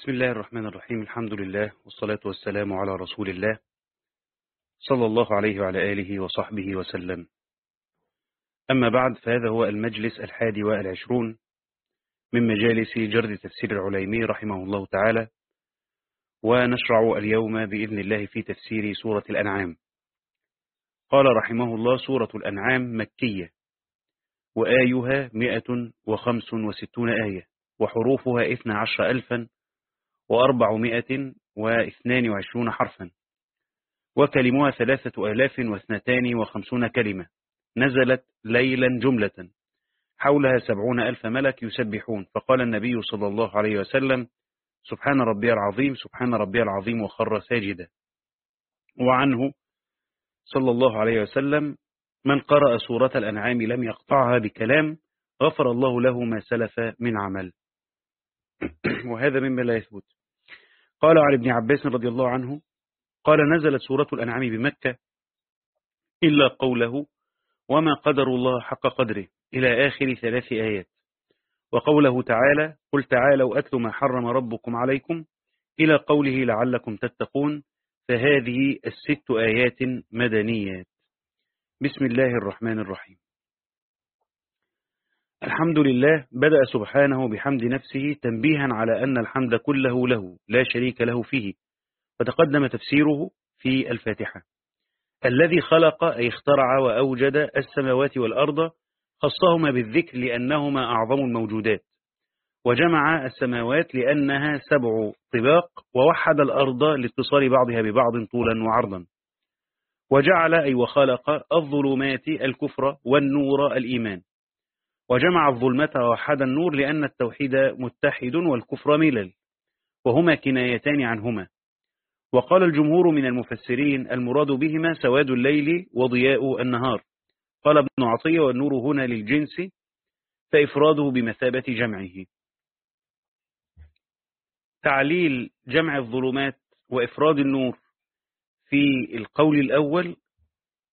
بسم الله الرحمن الرحيم. الحمد لله والصلاة والسلام على رسول الله صلى الله عليه وعلى آله وصحبه وسلم. أما بعد فهذا هو المجلس الحادي والعشرون من مجالس جرد تفسير العليمي رحمه الله تعالى ونشرع اليوم بإذن الله في تفسير سورة الأنعام. قال رحمه الله سورة الأنعام مكية وآيها مئة وخمس وستون آية وحروفها إثنى عشر ألفا وأربعمائة واثنان وعشرون حرفا. وكلمها ثلاثة آلاف واثنتان وخمسون كلمة. نزلت ليلا جملة. حولها سبعون ألف ملك يسبحون. فقال النبي صلى الله عليه وسلم سبحان ربي العظيم سبحان ربي العظيم وخر ساجدا. وعنه صلى الله عليه وسلم من قرأ سورة الأنعام لم يقطعها بكلام غفر الله له ما سلف من عمل. وهذا مما لا يثبت. قال عن ابن عباس رضي الله عنه قال نزلت سورة الأنعام بمكة إلا قوله وما قدر الله حق قدره إلى آخر ثلاث آيات. وقوله تعالى قل تعالوا أتل ما حرم ربكم عليكم إلى قوله لعلكم تتقون فهذه الست آيات مدنيات. بسم الله الرحمن الرحيم. الحمد لله بدأ سبحانه بحمد نفسه تنبيها على أن الحمد كله له لا شريك له فيه. وتقدم تفسيره في الفاتحة. الذي خلق أي اخترع وأوجد السماوات والأرض خصهما بالذكر لأنهما أعظم الموجودات. وجمع السماوات لأنها سبع طباق ووحد الأرض لاتصال بعضها ببعض طولا وعرضا. وجعل أي وخلق الظلمات الكفر والنور الإيمان. وجمع الظلمة ووحد النور لأن التوحيد متحد والكفر ملل وهما كنايتان عنهما. وقال الجمهور من المفسرين المراد بهما سواد الليل وضياء النهار. قال ابن عطية والنور هنا للجنس فإفراده بمثابة جمعه. تعليل جمع الظلمات وإفراد النور في القول الأول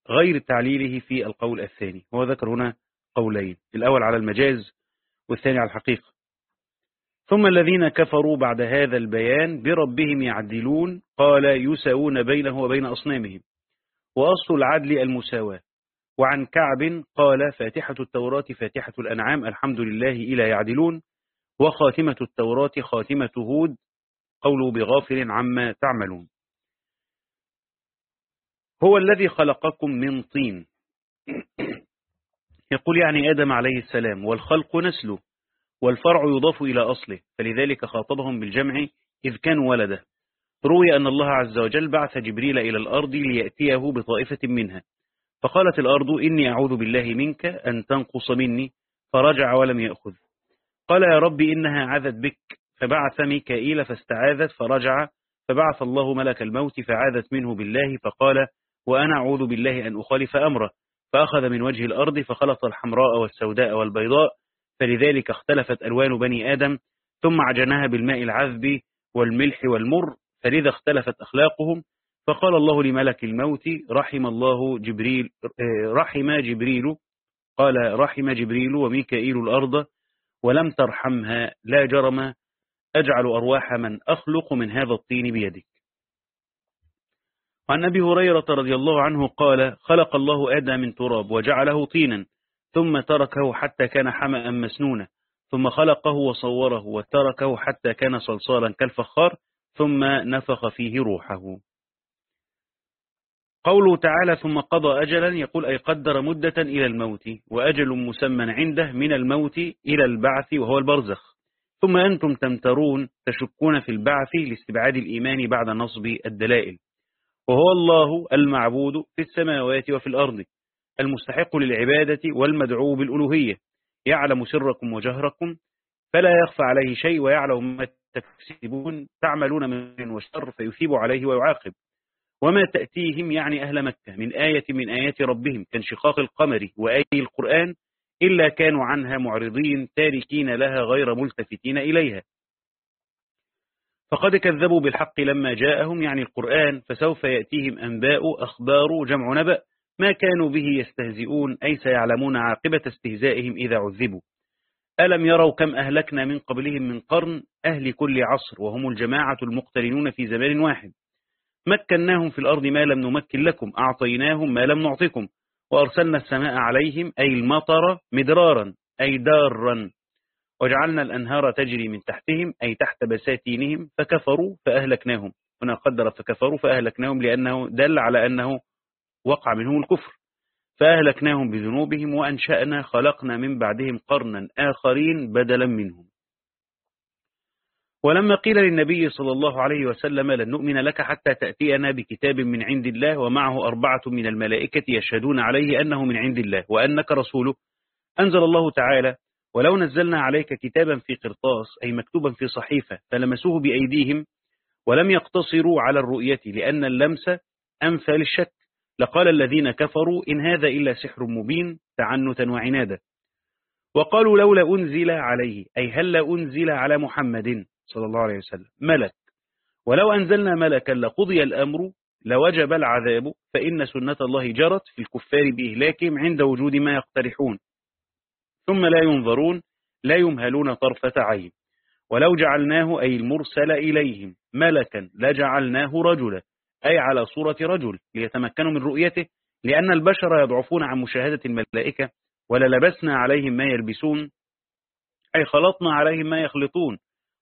غير تعليله في القول الثاني. هو ذكر هنا قولين الأول على المجاز والثاني على الحقيقة. ثم الذين كفروا بعد هذا البيان بربهم يعدلون قال يساوون بينه وبين أصنامهم. وأصل العدل المساواة. وعن كعب قال فاتحة التوراة فاتحة الأنعام الحمد لله إلى يعدلون. وخاتمة التوراة خاتمة هود قوله بغافل عما تعملون. هو الذي خلقكم من طين. يقول يعني آدم عليه السلام والخلق نسله والفرع يضاف إلى أصله فلذلك خاطبهم بالجمع إذ كان ولده. روي أن الله عز وجل بعث جبريل إلى الأرض ليأتيه بطائفة منها. فقالت الأرض إني أعوذ بالله منك أن تنقص مني فرجع ولم يأخذ. قال يا رب إنها عذت بك فبعث ميكائيل فاستعاذت فرجع فبعث الله ملك الموت فعاذت منه بالله فقال وأنا أعوذ بالله أن أخالف أمره. فأخذ من وجه الأرض فخلط الحمراء والسوداء والبيضاء فلذلك اختلفت ألوان بني آدم ثم عجنها بالماء العذب والملح والمر فلذا اختلفت أخلاقهم. فقال الله لملك الموت رحم الله جبريل رحم جبريل قال رحم جبريل وميكائيل الأرض ولم ترحمها لا جرم أجعل أرواح من أخلق من هذا الطين بيدك. وعن أبي هريرة رضي الله عنه قال خلق الله آدم من تراب وجعله طينا ثم تركه حتى كان حمأ مسنونا ثم خلقه وصوره وتركه حتى كان صلصالا كالفخار ثم نفخ فيه روحه. قوله تعالى ثم قضى أجلا يقول أي قدر مدة إلى الموت وأجل مسمى عنده من الموت إلى البعث وهو البرزخ. ثم أنتم تمترون تشكون في البعث لاستبعاد الإيمان بعد نصب الدلائل. وهو الله المعبود في السماوات وفي الأرض المستحق للعبادة والمدعو بالألوهية. يعلم سركم وجهركم فلا يخفى عليه شيء ويعلم ما تكسبون. تعملون من وشر فيثيب عليه ويعاقب. وما تأتيهم يعني أهل مكة من آية من آيات ربهم كانشقاق القمر وآي القرآن إلا كانوا عنها معرضين تاركين لها غير ملتفتين إليها. فقد كذبوا بالحق لما جاءهم يعني القرآن فسوف يأتيهم أنباء أخبار جمع نبأ ما كانوا به يستهزئون أي سيعلمون عاقبة استهزائهم إذا عذبوا. ألم يروا كم أهلكنا من قبلهم من قرن أهل كل عصر وهم الجماعة المقترنون في زمان واحد. مكناهم في الأرض ما لم نمكن لكم أعطيناهم ما لم نعطكم وأرسلنا السماء عليهم أي المطر مدرارا أي دارا. وجعلنا الأنهار تجري من تحتهم أي تحت بساتينهم فكفروا فأهلكناهم. هنا قدر فكفروا فأهلكناهم لأنه دل على أنه وقع منهم الكفر. فأهلكناهم بذنوبهم وأنشأنا خلقنا من بعدهم قرنا آخرين بدلا منهم. ولما قيل للنبي صلى الله عليه وسلم لن نؤمن لك حتى تأتينا بكتاب من عند الله ومعه أربعة من الملائكة يشهدون عليه أنه من عند الله وأنك رسوله أنزل الله تعالى ولو نزلنا عليك كتابا في قرطاس أي مكتوبا في صحيفة فلمسوه بأيديهم ولم يقتصروا على الرؤية لأن اللمس أنفى للشك لقال الذين كفروا إن هذا إلا سحر مبين تعنتا وعنادا. وقالوا لولا أنزل عليه أي هل أنزل على محمد صلى الله عليه وسلم؟ ملك. ولو أنزلنا ملكا لقضي الأمر لوجب العذاب فإن سنة الله جرت في الكفار بإهلاكهم عند وجود ما يقترحون. ثم لا ينظرون لا يمهلون طرفة عين. ولو جعلناه أي المرسل إليهم ملكا لجعلناه رجلا أي على صورة رجل ليتمكنوا من رؤيته لأن البشر يضعفون عن مشاهدة الملائكة وللبسنا عليهم ما يلبسون أي خلطنا عليهم ما يخلطون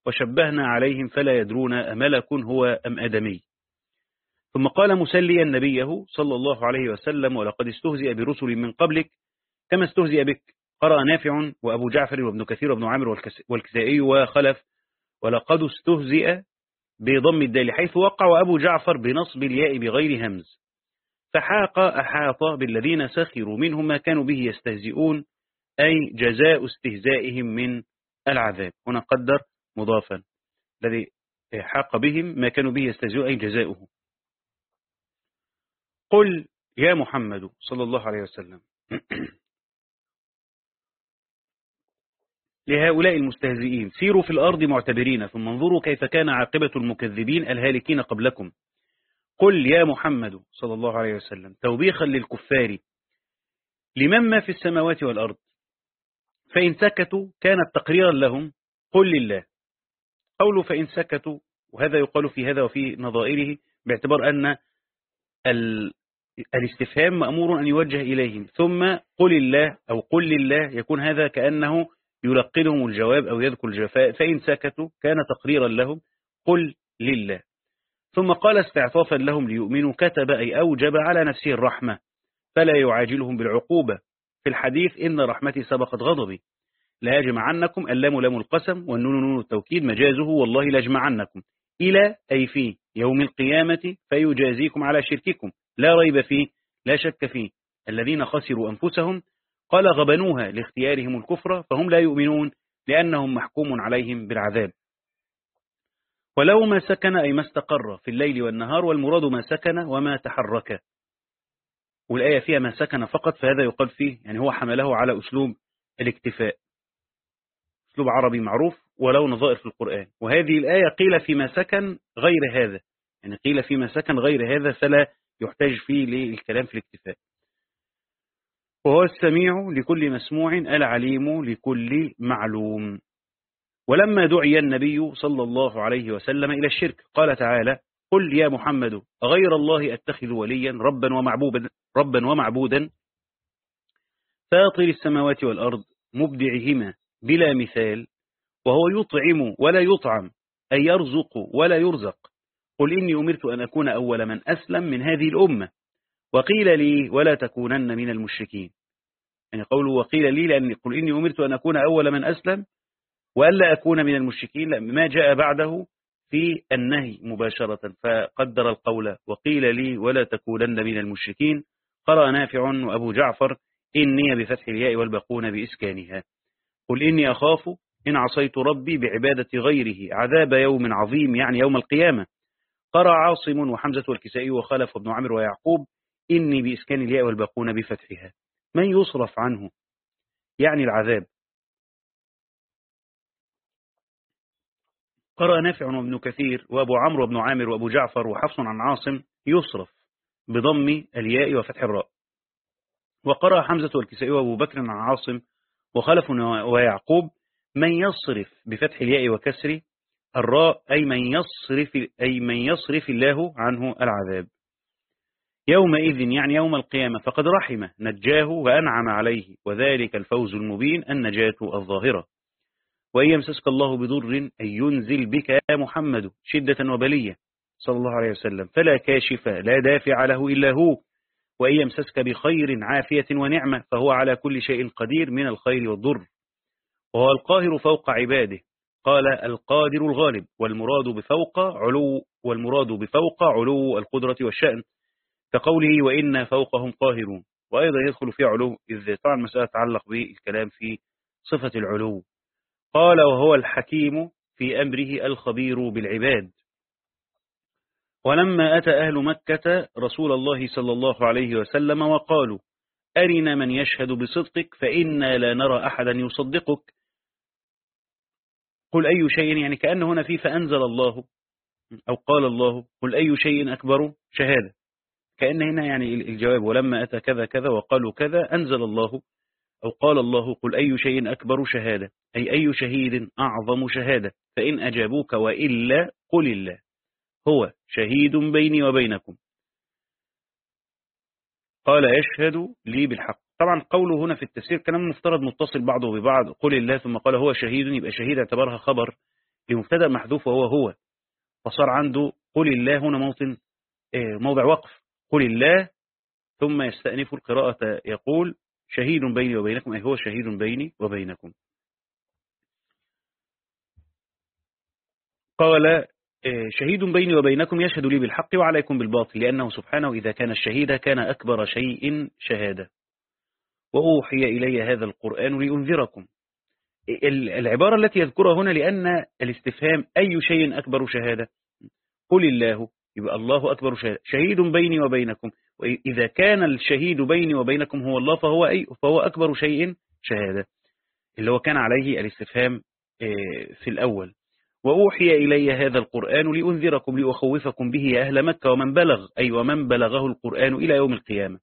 وشبهنا عليهم فلا يدرون أملك هو أم أدمي. ثم قال مسليا نبيه صلى الله عليه وسلم ولقد استهزئ برسل من قبلك كما استهزئ بك قرأ نافع وأبو جعفر وابن كثير وابن عامر والكسائي وخلف ولقد استهزئ بضم الدال حيث وقع وأبو جعفر بنصب الياء بغير همز فحاق أحاط بالذين سخروا منهم ما كانوا به يستهزئون أي جزاء استهزائهم من العذاب. هنا قدر مضافا الذي حاق بهم ما كانوا به يستهزئون أي جزاؤه. قل يا محمد صلى الله عليه وسلم لهؤلاء المستهزئين. سيروا في الأرض معتبرين ثم انظروا كيف كان عاقبة المكذبين الهالكين قبلكم. قل يا محمد صلى الله عليه وسلم توبيخا للكفار لمن ما في السماوات والأرض؟ فإن سكتوا كانت تقريرا لهم قل لله. قولوا فإن سكتوا وهذا يقال في هذا وفي نظائره باعتبار أن الاستفهام مأمور أن يوجه إليهم. ثم قل الله أو قل لله يكون هذا كأنه يلقنهم الجواب أو يذكر الجفاء فإن سكتوا كان تقريرا لهم قل لله. ثم قال استعطافا لهم ليؤمنوا كتب أي أوجب على نفسه الرحمة فلا يعاجلهم بالعقوبة. في الحديث إن رحمتي سبقت غضبي. لا يجمعنكم اللام لام القسم والنون نون التوكيد مجازه والله لجمعنكم. إلى أي في يوم القيامة فيجازيكم على شرككم. لا ريب فيه لا شك فيه. الذين خسروا أنفسهم قال غبنوها لاختيارهم الكفر فهم لا يؤمنون لأنهم محكوم عليهم بالعذاب. ولو ما سكن أي ما استقر في الليل والنهار والمراد ما سكن وما تحرك. والآية فيها ما سكن فقط فهذا يقال فيه يعني هو حمله على أسلوب الاكتفاء. أسلوب عربي معروف ولو نظائر في القرآن. وهذه الآية قيل فيما سكن غير هذا. يعني قيل فيما سكن غير هذا فلا يحتاج فيه للكلام في الاكتفاء. وهو السميع لكل مسموع العليم لكل معلوم. ولما دعي النبي صلى الله عليه وسلم إلى الشرك قال تعالى قل يا محمد غير الله أتخذ وليا ربا ومعبودا, ربا ومعبودا؟ فاطر السماوات والأرض مبدعهما بلا مثال وهو يطعم ولا يطعم أي يرزق ولا يرزق. قل إني أمرت أن أكون أول من أسلم من هذه الأمة. وقيل لي ولا تكونن من المشركين. يعني قوله وقيل لي لأن قل إني أمرت أن أكون أول من أسلم وألا أكون من المشركين ما جاء بعده في النهي مباشرة فقدر القول وقيل لي ولا تكونن من المشركين. قرأ نافع وأبو جعفر إني بفتح الياء والبقون بإسكانها. قل إني أخاف إن عصيت ربي بعبادة غيره عذاب يوم عظيم يعني يوم القيامة. قرأ عاصم وحمزة والكسائي وخلف وابن عمر ويعقوب إني بإسكان الياء والباقون بفتحها. من يصرف عنه؟ يعني العذاب. قرأ نافع وابن كثير وأبو عمرو وابن عامر وأبو جعفر وحفص عن عاصم يصرف بضم الياء وفتح الراء. وقرأ حمزة والكسائي وأبو بكر عن عاصم وخلف ويعقوب من يصرف بفتح الياء وكسر الراء أي من يصرف, أي من يصرف الله عنه العذاب. يومئذ يعني يوم القيامة فقد رحمه نجاه وأنعم عليه وذلك الفوز المبين النجاة الظاهرة. وإن يمسسك الله بضر أن ينزل بك يا محمد شدة وبلية. صلى الله عليه وسلم. فلا كاشف لا دافع له إلا هو. وإن يمسسك بخير عافية ونعمة فهو على كل شيء قدير من الخير والضر. وهو القاهر فوق عباده. قال القادر الغالب والمراد بفوق علو والمراد بفوق علو القدرة والشأن. كقوله وإنا فوقهم قاهرون وأيضا يدخل في علو إذ طبعا مسألة تتعلق بالكلام في صفة العلو. قال وهو الحكيم في أمره الخبير بالعباد. ولما أتى أهل مكة رسول الله صلى الله عليه وسلم وقالوا أرنا من يشهد بصدقك فإنا لا نرى أحدا يصدقك؟ قل أي شيء يعني كأن هنا في فأنزل الله أو قال الله قل أي شيء أكبر؟ شهادة. كأن هنا يعني الجواب ولما أتى كذا كذا وقالوا كذا أنزل الله أو قال الله قل أي شيء أكبر شهادة؟ أي أي شهيد أعظم شهادة؟ فإن أجابوك وإلا قل الله. هو شهيد بيني وبينكم. قال يشهد لي بالحق. طبعا قوله هنا في التفسير كلام مفترض متصل بعضه ببعض. قل الله ثم قال هو شهيد يبقى شهيد اعتبرها خبر. لمبتدا محذوف وهو هو. فصار عنده قل الله هنا موطن آه، موضع وقف. قل الله ثم يستأنف القراءة يقول شهيد بيني وبينكم أي هو شهيد بيني وبينكم. قال آه، شهيد بيني وبينكم يشهد لي بالحق وعليكم بالباطل لأنه سبحانه إذا كان الشهيد كان أكبر شيء شهادة. وأوحي إلي هذا القرآن لأنذركم. العبارة التي يذكرها هنا لأن الاستفهام أي شيء أكبر شهادة. قل الله يبقى الله أكبر شهادة شهيد بيني وبينكم. وإذا كان الشهيد بيني وبينكم هو الله فهو, أي فهو أكبر شيء شهادة. اللي هو كان عليه الاستفهام آه، في الأول. وأوحي إلي هذا القرآن لأنذركم لأخوفكم به يا أهل مكة ومن بلغ أي ومن بلغه القرآن إلى يوم القيامة.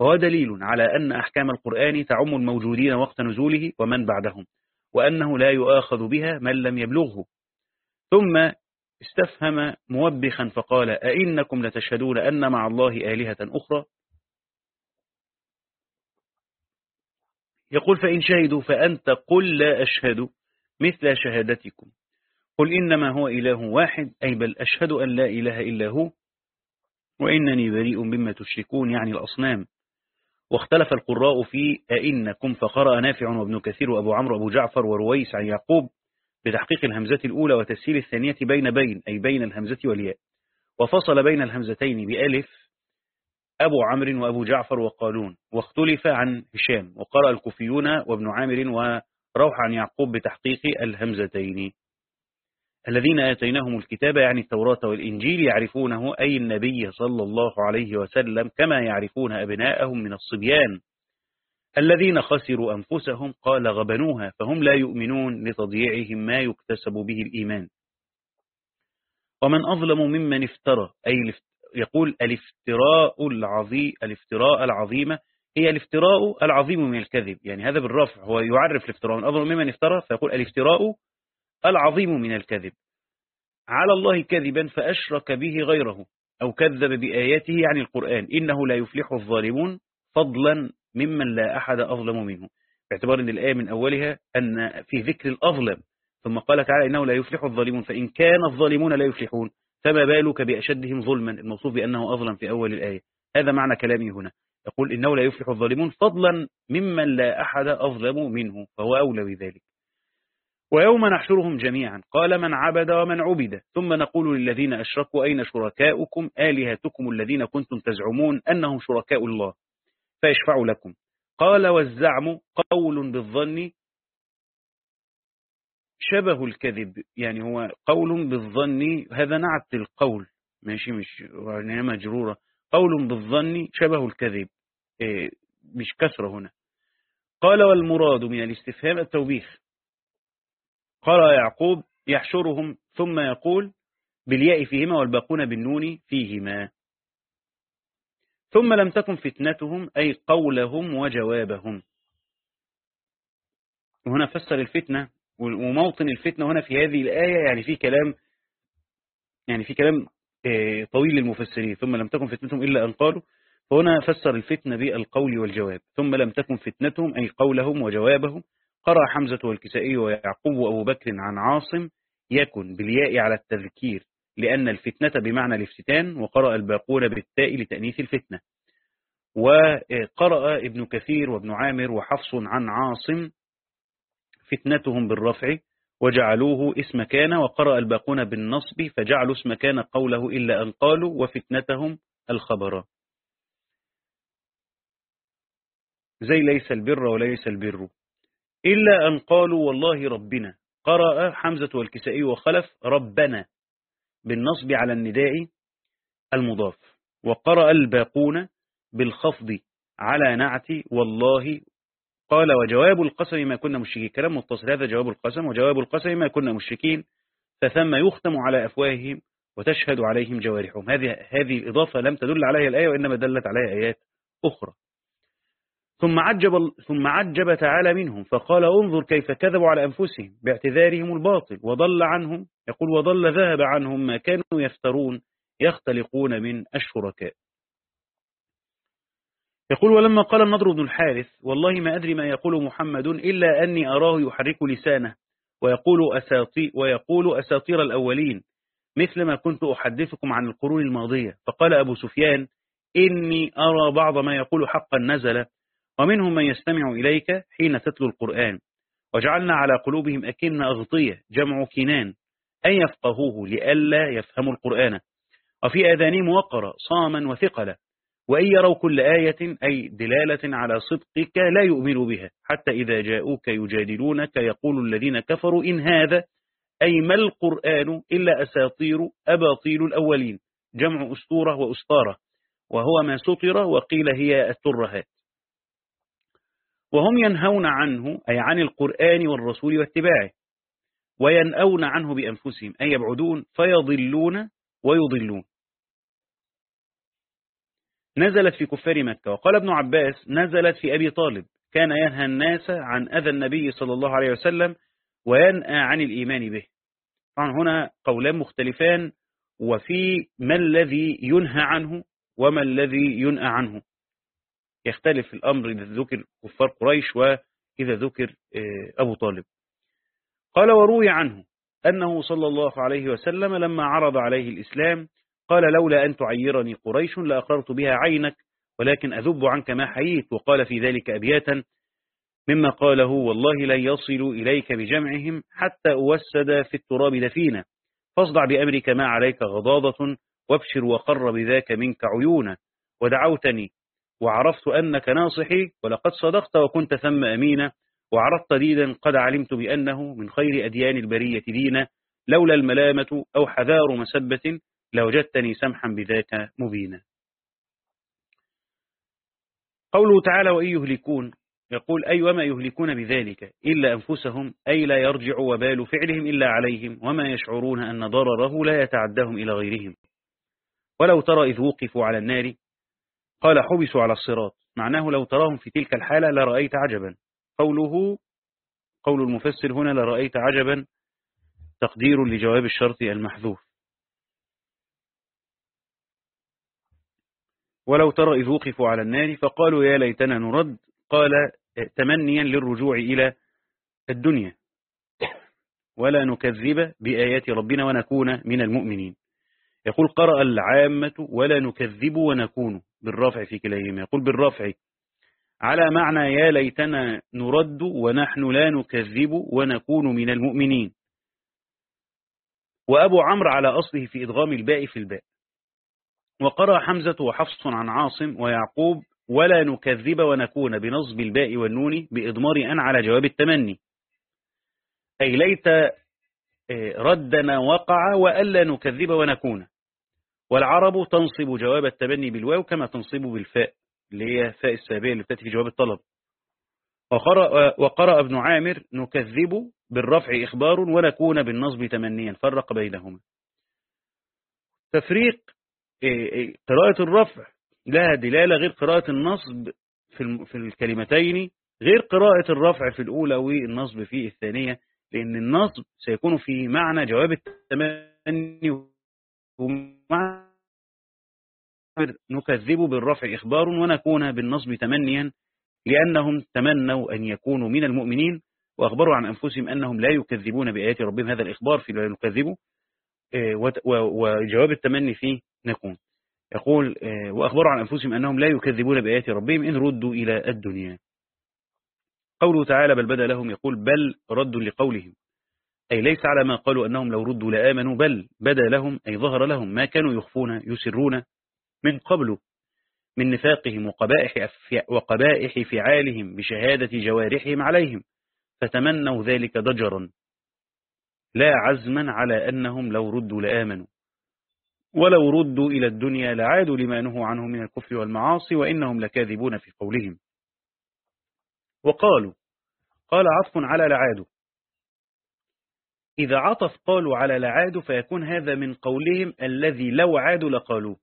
وهو دليل على أن أحكام القرآن تعم الموجودين وقت نزوله ومن بعدهم وأنه لا يؤاخذ بها من لم يبلغه. ثم استفهم موبخا فقال أئنكم لتشهدون أن مع الله آلهة أخرى؟ يقول فإن شهدوا فأنت قل لا أشهد مثل شهادتكم. قل إنما هو إله واحد أي بل أشهد أن لا إله إلا هو وإنني بريء مما تشركون يعني الأصنام. واختلف القراء في أئنكم فقرأ نافع وابن كثير وأبو عمرو وأبو جعفر ورويس عن يعقوب بتحقيق الهمزة الأولى وتسهيل الثانية بين بين أي بين الهمزة والياء. وفصل بين الهمزتين بألف أبو عمرو وأبو جعفر وقالون. واختلف عن هشام وقرأ الكوفيون وابن عامر وروح عن يعقوب بتحقيق الهمزتين. الذين آتيناهم الكتاب يعني التوراة والإنجيل يعرفونه أي النبي صلى الله عليه وسلم كما يعرفون أبناءهم من الصبيان. الذين خسروا أنفسهم قال غبنوها فهم لا يؤمنون لتضييعهم ما يكتسب به الإيمان. ومن أظلم ممن افترى أي يقول الافتراء العظيم الافتراء العظيمة هي الافتراء العظيم من الكذب. يعني هذا بالرفع هو يعرف الافتراء. من أظلم ممن افترى فيقول الافتراء العظيم من الكذب. على الله كذبا فأشرك به غيره أو كذب بآياته يعني القرآن. إنه لا يفلح الظالمون فضلا ممن لا أحد أظلم منه باعتبار أن الآية من أولها أن في ذكر الأظلم ثم قال تعالى إنه لا يفلح الظالمون فإن كان الظالمون لا يفلحون فما بالك بأشدهم ظلما؟ الموصوف بأنه أظلم في أول الآية. هذا معنى كلامي هنا. يقول إنه لا يفلح الظالمون فضلا ممن لا أحد أظلم منه فهو أولى بذلك. ويوم نحشرهم جميعا قال من عبد ومن عبد. ثم نقول للذين أشركوا أين شركاؤكم؟ آلهتكم الذين كنتم تزعمون أنهم شركاء الله. فيشفع لكم. قال والزعم قول بالظن شبه الكذب. يعني هو قول بالظن هذا نعت القول ماشي؟ مش يعني مجرورة. قول بالظن شبه الكذب. إيه، مش كسرة هنا. قال والمراد من الاستفهام التوبيخ. قال يعقوب يحشرهم ثم يقول بالياء فيهما والباقون بالنون فيهما. ثم لم تكن فتنتهم أي قولهم وجوابهم. وهنا فسر الفتنة وموطن الفتنة هنا في هذه الآية يعني في كلام يعني في كلام طويل للمفسرين. ثم لم تكن فتنتهم إلا أن قالوا. فهنا فسر الفتنة بالقول والجواب. ثم لم تكن فتنتهم أي قولهم وجوابهم. قرأ حمزة والكسائي ويعقوب وأبو بكر عن عاصم يكن بالياء على التذكير. لأن الفتنة بمعنى الافتتان وقرأ الباقون بالتاء لتأنيث الفتنة. وقرأ ابن كثير وابن عامر وحفص عن عاصم فتنتهم بالرفع وجعلوه اسم كان وقرأ الباقون بالنصب فجعلوا اسم كان قوله إلا أن قالوا وفتنتهم الخبر. زي ليس البر وليس البر. إلا أن قالوا والله ربنا. قرأ حمزة والكسائي وخلف ربنا. بالنصب على النداء المضاف. وقرأ الباقون بالخفض على نعت والله. قال وجواب القسم ما كنا مشركين. كلام متصل هذا جواب القسم. وجواب القسم ما كنا مشركين فثم يختم على أفواههم وتشهد عليهم جوارحهم. هذه هذه الإضافة لم تدل عليها الآية وإنما دلت عليها آيات أخرى. ثم عجب, ثم عجب تعالى منهم فقال انظر كيف كذبوا على أنفسهم باعتذارهم الباطل وضل عنهم يقول وضل ذهب عنهم ما كانوا يفترون يختلقون من الشركاء. يقول ولما قال النضر بن الحارث والله ما أدري ما يقول محمد إلا أني أراه يحرك لسانه ويقول أساطير, ويقول أساطير الأولين مثل ما كنت أحدثكم عن القرون الماضية. فقال أبو سفيان إني أرى بعض ما يقول حقا نزل ومنهم من يستمع إليك حين تتلو القرآن. وجعلنا على قلوبهم أكن أغطية جمع كنان أن يفقهوه لئلا يفهموا القرآن. وفي آذانهم وقر صاما وثقلا. وإن يروا كل آية أي دلالة على صدقك لا يؤمنوا بها. حتى إذا جاءوك يجادلونك يقول الذين كفروا إن هذا أي ما القرآن إلا أساطير أباطيل الأولين. جمع أسطورة وأسطارة. وهو ما سطر وقيل هي الترهات وهم ينهون عنه أي عن القرآن والرسول واتباعه وينأون عنه بأنفسهم أي يبعدون فيضلون ويضلون. نزلت في كفار مكة وقال ابن عباس نزلت في أبي طالب كان ينهى الناس عن أذى النبي صلى الله عليه وسلم وينأى عن الإيمان به. طبعا هنا قولان مختلفان وفي ما الذي ينهى عنه وما الذي ينأى عنه. يختلف الأمر إذا ذكر كفار قريش وإذا ذكر آه، أبو طالب. قال وروي عنه أنه صلى الله عليه وسلم لما عرض عليه الإسلام قال لولا أن تعيرني قريش لأقررت بها عينك ولكن أذب عنك ما حييت. وقال في ذلك أبياتا مما قاله والله لن يصلوا إليك بجمعهم حتى أوسد في التراب دفينا فاصدع بأمرك ما عليك غضاضة وابشر وقر بذاك منك عيونا. ودعوتني وعرفت أنك ناصحي ولقد صدقت وكنت ثم أمينا وعرضت دينا قد علمت بأنه من خير أديان البرية دينا لولا الملامة أو حذار مسبة لوجدتني سمحا بذاك مبينا. قوله تعالى وإن يهلكون يقول أي وما يهلكون بذلك إلا أنفسهم أي لا يرجع وبال فعلهم إلا عليهم وما يشعرون أن ضرره لا يتعدهم إلى غيرهم. ولو ترى إذ وقفوا على النار قال حبسوا على الصراط. معناه لو تراهم في تلك الحالة لرأيت عجبا. قوله قول المفسر هنا لرأيت عجبا تقدير لجواب الشرط المحذوف. ولو ترى إذ وقفوا على النار فقالوا يا ليتنا نرد. قال تمنيا للرجوع إلى الدنيا. ولا نكذب بآيات ربنا ونكون من المؤمنين. يقول قرأ العامة ولا نكذب ونكون. بالرفع في كليهما يقول بالرفع. على معنى يا ليتنا نرد ونحن لا نكذب ونكون من المؤمنين. وأبو عمرو على أصله في إدغام الباء في الباء. وقرأ حمزة وحفص عن عاصم ويعقوب ولا نكذب ونكون بنصب الباء والنون بإضمار أن على جواب التمني. أي ليت آه، ردنا وقع وألا نكذب ونكون. والعرب تنصب جواب التبني بالواو كما تنصب بالفاء اللي هي فاء السابية اللي بتأتي في جواب الطلب. وقرأ, وقرأ ابن عامر نكذب بالرفع إخبار ونكون بالنصب تمنيا فرق بينهما. تفريق إيه، إيه، قراءة الرفع لها دلالة غير قراءة النصب في الكلمتين غير قراءة الرفع في الأولى والنصب في الثانية لأن النصب سيكون في معنى جواب التمني ومعنى نكذب بالرفع إخبار ونكون بالنصب تمنيا لأنهم تمنوا أن يكونوا من المؤمنين وأخبروا عن أنفسهم أنهم لا يكذبون بآيات ربهم. هذا الإخبار في لا يكذبوا آه، وجواب التمني فيه نكون. يقول آه، وأخبروا عن أنفسهم أنهم لا يكذبون بآيات ربهم إن ردوا إلى الدنيا. قوله تعالى بل بدا لهم يقول بل ردوا لقولهم. أي ليس على ما قالوا أنهم لو ردوا لآمنوا بل بدا لهم أي ظهر لهم ما كانوا يخفون يسرون من قبل من نفاقهم وقبائح, وقبائح فعالهم بشهادة جوارحهم عليهم فتمنوا ذلك ضجرا. لا عزما على أنهم لو ردوا لآمنوا. ولو ردوا إلى الدنيا لعادوا لما نهوا عنه من الكفر والمعاصي وإنهم لكاذبون في قولهم. وقالوا قال عطف على لعادوا. إذا عطف قالوا على لعادوا فيكون هذا من قولهم الذي لو عادوا لقالوه.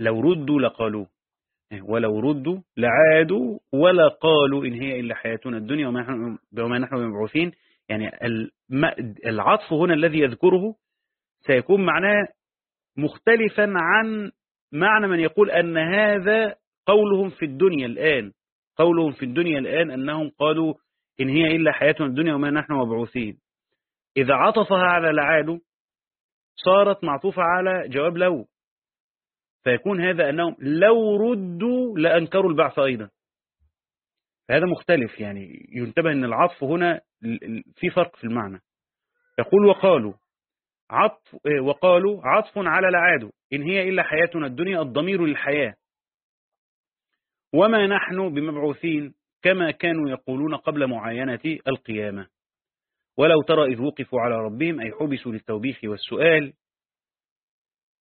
لو ردوا لقالوه. ولو ردوا لعادوا ولا قالوا إن هي إلا حياتنا الدنيا وما نحن مبعوثين يعني العطف هنا الذي يذكره سيكون معناه مختلفا عن معنى من يقول أن هذا قولهم في الدنيا الآن. قولهم في الدنيا الآن أنهم قالوا إن هي إلا حياتنا الدنيا وما نحن مبعوثين. إذا عطفها على لعادوا صارت معطوفة على جواب لو. فيكون هذا أنهم لو ردوا لأنكروا البعث أيضا. فهذا مختلف يعني ينتبه أن العطف هنا في فرق في المعنى. يقول وقالوا عطف وقالوا عطف على العاد إن هي إلا حياتنا الدنيا الضمير للحياة. وما نحن بمبعوثين؟ كما كانوا يقولون قبل معاينة القيامة. ولو ترى إذ وقفوا على ربهم أي حبسوا للتوبيخ والسؤال.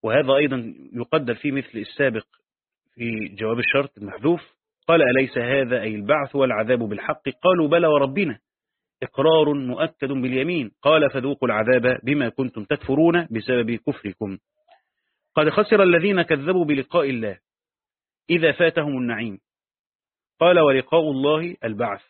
وهذا أيضا يقدر في مثل السابق في جواب الشرط المحذوف. قال أليس هذا أي البعث والعذاب بالحق؟ قالوا بلى وربنا. إقرار مؤكد باليمين. قال فذوقوا العذاب بما كنتم تكفرون بسبب كفركم. قد خسر الذين كذبوا بلقاء الله إذا فاتهم النعيم. قال ولقاء الله البعث.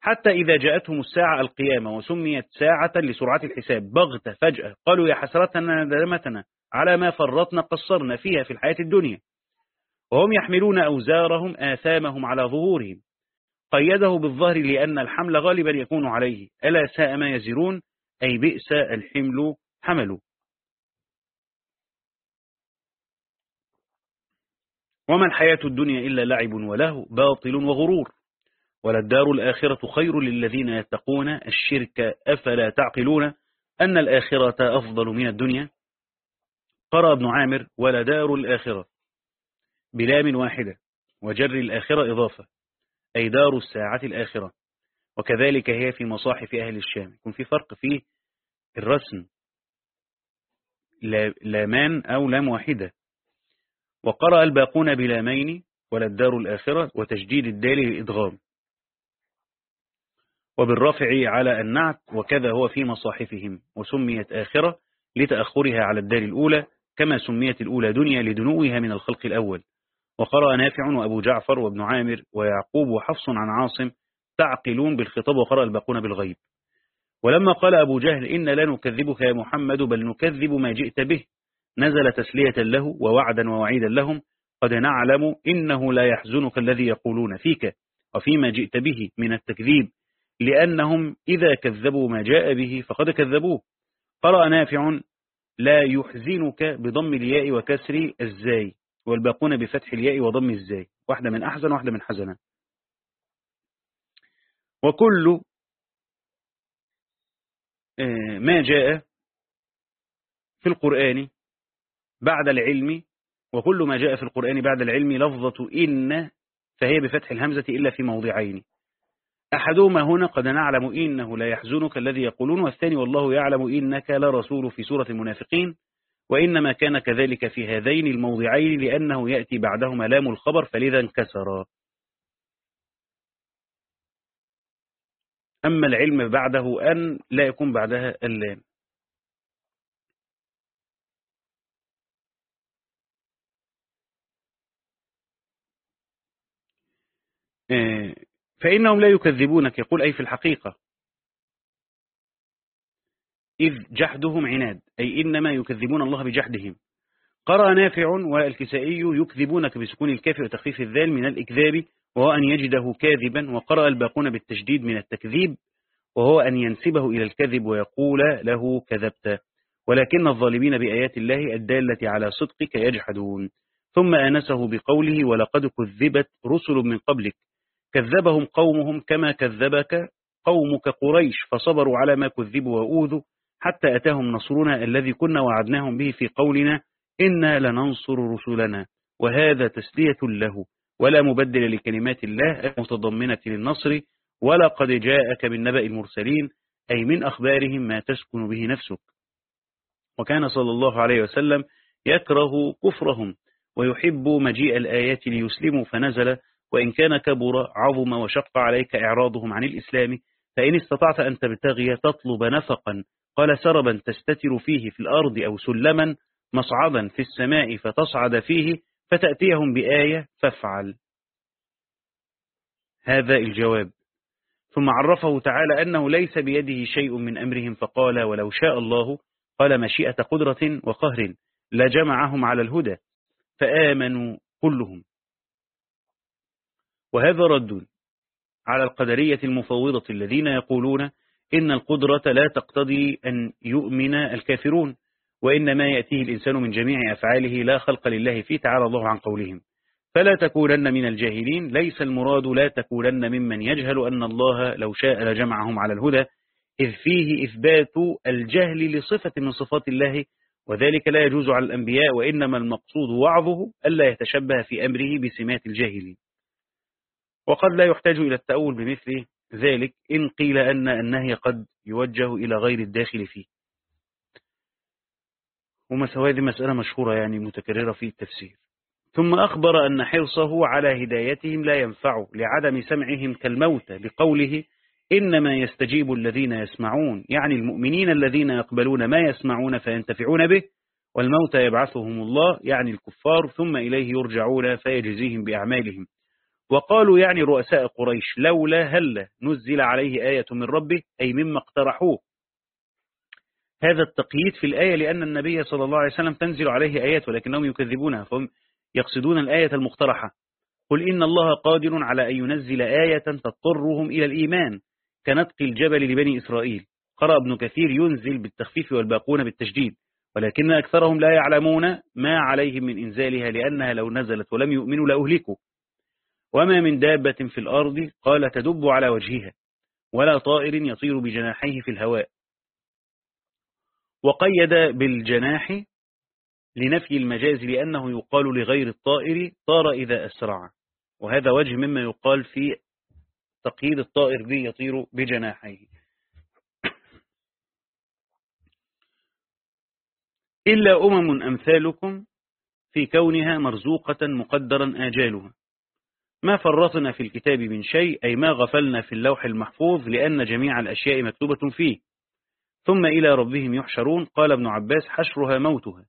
حتى إذا جاءتهم الساعة القيامة وسميت ساعة لسرعة الحساب بغتة فجأة قالوا يا حسرتنا ندمتنا على ما فرطنا قصرنا فيها في الحياة الدنيا. وهم يحملون أوزارهم آثامهم على ظهورهم. قيده بالظهر لأن الحمل غالبا يكون عليه. ألا ساء ما يزرون؟ أي بئس الحمل حملوا وما الحياة الدنيا إلا لعب وله باطل وغرور. وللدار الآخرة خير للذين يتقون الشرك أفلا تعقلون أن الآخرة أفضل من الدنيا. قرأ ابن عامر ولدار الآخرة. بلام واحدة وجر الآخرة إضافة. أي دار الساعة الآخرة. وكذلك هي في مصاحف أهل الشام. يكون في فرق في الرسم. لامان أو لام واحدة. وقرأ الباقون بلامين ولا الدار الآخرة وتجديد الدال للإدغام. وبالرفع على النعت وكذا هو في مصاحفهم وسميت آخرة لتأخرها على الدار الأولى كما سميت الأولى دنيا لدنوها من الخلق الأول. وقرأ نافع وأبو جعفر وابن عامر ويعقوب وحفص عن عاصم تعقلون بالخطاب وقرأ الباقون بالغيب. ولما قال أبو جهل إن لا نكذبك يا محمد بل نكذب ما جئت به نزل تسلية له ووعدا ووعيدا لهم قد نعلم إنه لا يحزنك الذي يقولون فيك وفيما جئت به من التكذيب لأنهم إذا كذبوا ما جاء به فقد كذبوه. قرأ نافع لا يحزنك بضم الياء وكسر الزاي والباقون بفتح الياء وضم الزاي. واحدة من أحزن واحدة من حزنة وكل آه، ما جاء في القرآن بعد العلم وكل ما جاء في القرآن بعد العلم لفظة إن فهي بفتح الهمزة إلا في موضعين. أحدهما هنا قد نعلم إنه لا يحزنك الذي يقولون والثاني والله يعلم إنك لرسول في سورة المنافقين وإنما كان كذلك في هذين الموضعين لأنه يأتي بعدهما لام الخبر فلذا انكسرا أما العلم بعده أن لا يكون بعدها اللام. فإنهم لا يكذبونك. يقول أي في الحقيقة. إذ جحدهم عناد. أي إنما يكذبون الله بجحدهم. قرأ نافع والكسائي يكذبونك بسكون الكاف وتخفيف الذال من الإكذاب وهو أن يجده كاذبا وقرأ الباقون بالتشديد من التكذيب وهو أن ينسبه إلى الكذب ويقول له كذبت. ولكن الظالمين بآيات الله الدالة على صدقك يجحدون. ثم آنسه بقوله ولقد كذبت رسل من قبلك. كذبهم قومهم كما كذبك قومك قريش فصبروا على ما كذبوا وأوذوا حتى أتاهم نصرنا الذي كنا وعدناهم به في قولنا إنا لننصر رسلنا وهذا تسلية له ولا مبدل لكلمات الله المتضمنة للنصر ولا قد جاءك بالنبأ المرسلين أي من أخبارهم ما تسكن به نفسك وكان صلى الله عليه وسلم يكره كفرهم ويحب مجيء الآيات ليسلموا فنزل وإن كان كبر عظم وشق عليك إعراضهم عن الإسلام فإن استطعت أن تبتغي تطلب نفقا قال سربا تستتر فيه في الأرض أو سلما مصعدا في السماء فتصعد فيه فتأتيهم بآية فافعل. هذا الجواب. ثم عرفه تعالى أنه ليس بيده شيء من أمرهم فقال ولو شاء الله قال مشيئة قدرة وقهر لجمعهم على الهدى فآمنوا كلهم. وهذا رد على القدرية المفوضة الذين يقولون إن القدرة لا تقتضي أن يؤمن الكافرون وإنما يأتيه الإنسان من جميع أفعاله لا خلق لله فيه تعالى الله عن قولهم. فلا تكونن من الجاهلين ليس المراد لا تكونن ممن يجهل أن الله لو شاء لجمعهم على الهدى إذ فيه إثبات الجهل لصفة من صفات الله وذلك لا يجوز على الأنبياء وإنما المقصود وعظه ألا يتشبه في أمره بسمات الجاهلين. وقد لا يحتاج إلى التأول بمثل ذلك إن قيل أن النهي قد يوجه إلى غير الداخل فيه. ومسوى هذه مسألة مشهورة يعني متكررة في التفسير. ثم أخبر أن حرصه على هدايتهم لا ينفع لعدم سمعهم كالموتى بقوله إنما يستجيب الذين يسمعون يعني المؤمنين الذين يقبلون ما يسمعون فينتفعون به والموتى يبعثهم الله يعني الكفار ثم إليه يرجعون فيجزيهم بأعمالهم. وقالوا يعني رؤساء قريش لولا هل نزل عليه آية من ربه أي مما اقترحوه. هذا التقييد في الآية لأن النبي صلى الله عليه وسلم تنزل عليه آيات ولكنهم يكذبونها فهم يقصدون الآية المقترحة. قل إن الله قادر على أن ينزل آية تضطرهم إلى الإيمان كنطق الجبل لبني إسرائيل. قرأ ابن كثير ينزل بالتخفيف والباقون بالتشديد ولكن أكثرهم لا يعلمون ما عليهم من إنزالها لأنها لو نزلت ولم يؤمنوا لأهلكوا. وما من دابة في الأرض قال تدب على وجهها ولا طائر يطير بجناحيه في الهواء. وقيد بالجناح لنفي المجاز لأنه يقال لغير الطائر طار إذا أسرع. وهذا وجه مما يقال في تقييد الطائر به يطير بجناحيه. إلا أمم أمثالكم في كونها مرزوقة مقدرا آجالها. ما فرطنا في الكتاب من شيء أي ما غفلنا في اللوح المحفوظ لأن جميع الأشياء مكتوبة فيه. ثم إلى ربهم يحشرون قال ابن عباس حشرها موتها.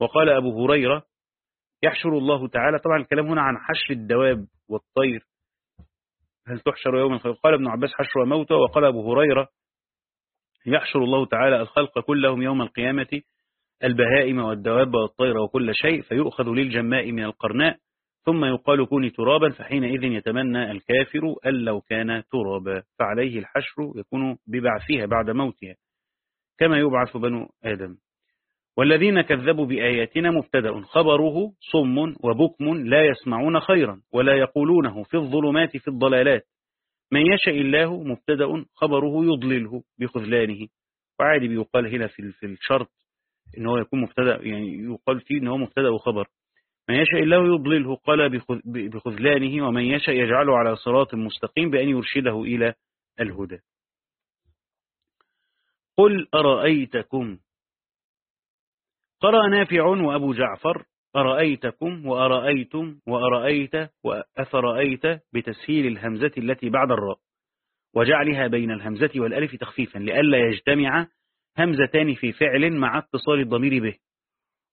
وقال أبو هريرة يحشر الله تعالى. طبعا الكلام هنا عن حشر الدواب والطير. هل تحشر يوم الخير قال ابن عباس حشر موتى وقال أبو هريرة يحشر الله تعالى الخلق كلهم يوم القيامة البهائم والدواب والطير وكل شيء فيؤخذ للجماء من القرناء. ثم يقال كوني ترابا فحينئذ يتمنى الكافر أن لو كان ترابا فعليه الحشر يكون ببعثها بعد موتها كما يبعث بنو آدم. والذين كذبوا بآياتنا مبتدأ خبره صم وبكم لا يسمعون خيرا ولا يقولونه في الظلمات في الضلالات. من يشاء الله مبتدأ خبره يضلله بخذلانه. وعادي بيقال هنا في الشرط إن هو يكون مبتدأ يعني يقال فيه إن هو مبتدأ وخبر من يشاء الله يضلله قال بخذلانه ومن يشاء يجعله على صراط مستقيم بأن يرشده إلى الهدى. قل أرأيتكم؟ قرأ نافع وأبو جعفر أرأيتكم وأرأيتم وأرأيت وأفرأيت بتسهيل الهمزة التي بعد الراء وجعلها بين الهمزة والألف تخفيفا لئلا يجتمع همزتان في فعل مع اتصال الضمير به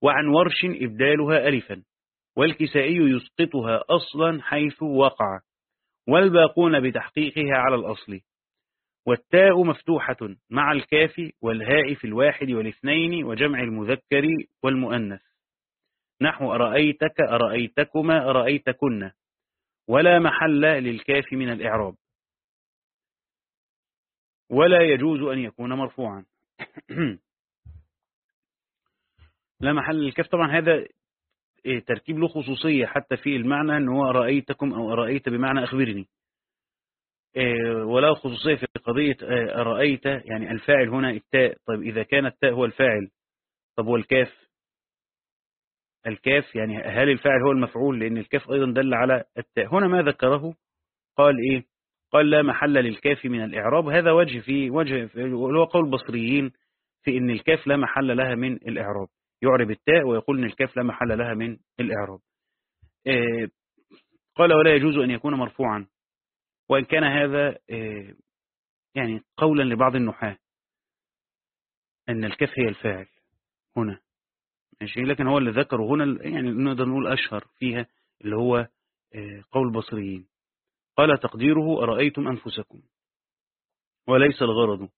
وعن ورش إبدالها ألفا. والكسائي يسقطها أصلا حيث وقع والباقون بتحقيقها على الأصل. والتاء مفتوحة مع الكاف والهاء في الواحد والاثنين وجمع المذكر والمؤنث. نحو أرأيتك أرأيتكما أرأيتكن ولا محل للكاف من الإعراب. ولا يجوز أن يكون مرفوعا. لا محل للكاف. طبعا هذا تركيب له خصوصية حتى في المعنى أنه رأيتكم أو رأيت بمعنى أخبرني. ولا خصوصية في قضية رأيت يعني الفاعل هنا التاء. طيب إذا كان التاء هو الفاعل طب والكاف؟ الكاف يعني هل الفاعل هو المفعول؟ لأن الكاف أيضا دل على التاء. هنا ما ذكره قال إيه؟ قال لا محل للكاف من الإعراب. هذا وجه في وجه هو قول البصريين في أن الكاف لا محل لها من الإعراب. يعرب التاء ويقول أن الكاف لا محل لها من الإعراب. قال ولا يجوز أن يكون مرفوعا. وإن كان هذا يعني قولا لبعض النحاة. أن الكاف هي الفاعل هنا. ماشي؟ لكن هو اللي ذكره هنا يعني نقدر نقول أشهر فيها اللي هو قول البصريين. قال تقديره أرأيتم أنفسكم؟ وليس الغرض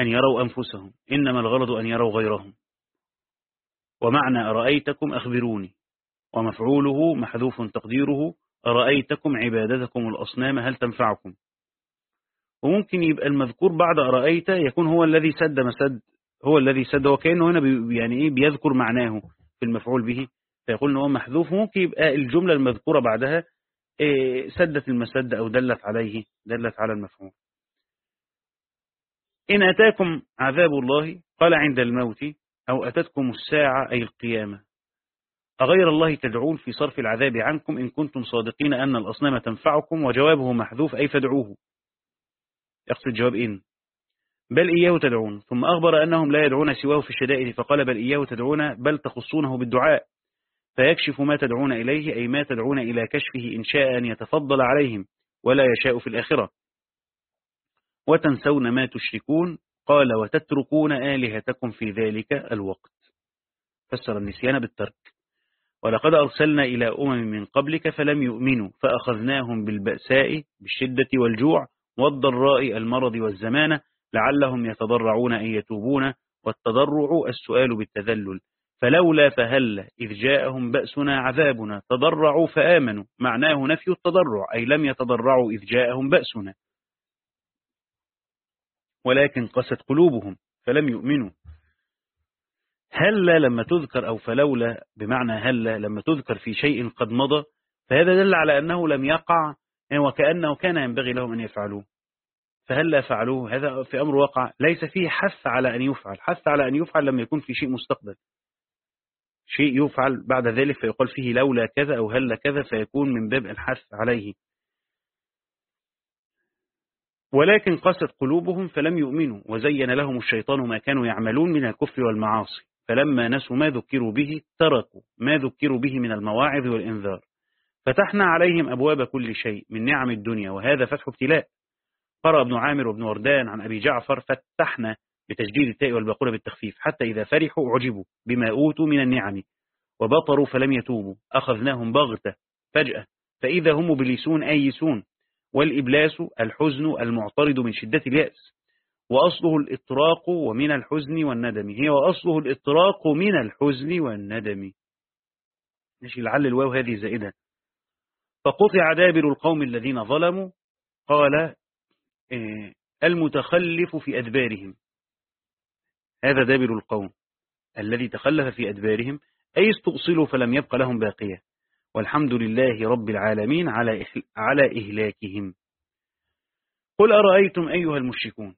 أن يروا أنفسهم. إنما الغرض أن يروا غيرهم. ومعنى أرأيتكم أخبروني. ومفعوله محذوف تقديره أرأيتكم عبادتكم الأصنام هل تنفعكم. وممكن يبقى المذكور بعد أرأيت يكون هو الذي سد مسد هو الذي سد وكأنه هنا يعني إيه بيذكر معناه في المفعول به. فيقول أنه محذوف ممكن يبقى الجملة المذكورة بعدها إيه سدت المسد أو دلت عليه دلت على المفعول. إن أتاكم عذاب الله قال عند الموت أو أتتكم الساعة أي القيامة. أغير الله تدعون في صرف العذاب عنكم إن كنتم صادقين أن الأصنام تنفعكم وجوابه محذوف أي فادعوه. يقصد جواب إن. بل إياه تدعون. ثم أخبر أنهم لا يدعون سواه في الشدائد فقال بل إياه تدعون بل تخصونه بالدعاء. فيكشف ما تدعون إليه أي ما تدعون إلى كشفه إن شاء أن يتفضل عليهم ولا يشاء في الآخرة. وتنسون ما تشركون. قال وتتركون آلهتكم في ذلك الوقت. فسر النسيان بالترك. ولقد أرسلنا إلى أمم من قبلك فلم يؤمنوا فأخذناهم بالبأساء بالشدة والجوع والضراء المرض والزمانة لعلهم يتضرعون أن يتوبون والتضرع السؤال بالتذلل. فلولا فهل إذ جاءهم بأسنا عذابنا تضرعوا فآمنوا. معناه نفي التضرع أي لم يتضرعوا إذ جاءهم بأسنا. ولكن قست قلوبهم فلم يؤمنوا. هلا لما تذكر أو فلولا بمعنى هلا لما تذكر في شيء قد مضى فهذا دل على أنه لم يقع وكأنه كان ينبغي لهم أن يفعلوه. فهلا فعلوه هذا في أمر واقع ليس فيه حث على أن يفعل. حث على أن يفعل لما يكون في شيء مستقبل. شيء يفعل بعد ذلك فيقال فيه لولا كذا أو هلا كذا فيكون من باب الحث عليه. ولكن قست قلوبهم فلم يؤمنوا وزين لهم الشيطان ما كانوا يعملون من الكفر والمعاصي. فلما نسوا ما ذكروا به تركوا ما ذكروا به من المواعظ والإنذار. فتحنا عليهم أبواب كل شيء من نعم الدنيا وهذا فتح ابتلاء. قرأ ابن عامر وابن وردان عن أبي جعفر فتحنا بتجديد التاء والباقون بالتخفيف حتى إذا فرحوا عجبوا بما أوتوا من النعم وبطروا فلم يتوبوا أخذناهم بغتة فجأة. فإذا هم مبلسون آيسون. والإبلاس الحزن المعترض من شدة اليأس وأصله الإطراق ومن الحزن والندم. هي وأصله الإطراق من الحزن والندم. ماشي لعل الواو هذه زائدة. فقطع دابر القوم الذين ظلموا قال المتخلف في أدبارهم. هذا دابر القوم الذي تخلف في أدبارهم أي استؤصلوا فلم يبق لهم باقية. والحمد لله رب العالمين على على إهلاكهم. قل أرأيتم أيها المشركون؟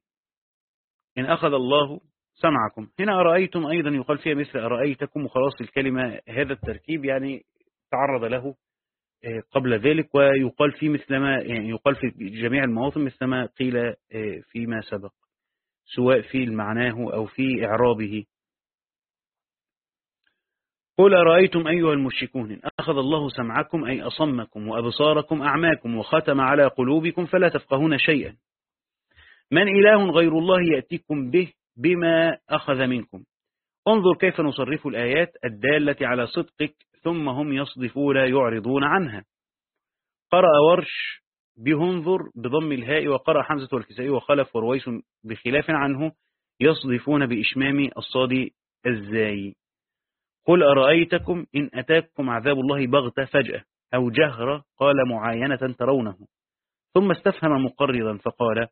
إن أخذ الله سمعكم. هنا أرأيتم أيضا يقال فيها مثل أرأيتكم وخلاص الكلمة هذا التركيب يعني تعرض له قبل ذلك ويقال في مثل ما يعني يقال في جميع المواطن مثل ما قيل فيما سبق سواء في معناه أو في إعرابه. قل أرأيتم أيها المشركون إن أخذ الله سمعكم أي أصمكم وأبصاركم أعماكم وختم على قلوبكم فلا تفقهون شيئا. من إله غير الله يأتيكم به بما أخذ منكم. انظر كيف نصرف الآيات الدالة على صدقك ثم هم يصدفون يعرضون عنها. قرأ ورش بهنظر بضم الهاء وقرأ حمزة والكسائي وخلف ورويس بخلاف عنه يصدفون بإشمام الصاد الزاي. قل أرأيتكم إن أتاكم عذاب الله بغتة فجأة أو جهرة قال معاينة ترونه؟ ثم استفهم مقررا فقال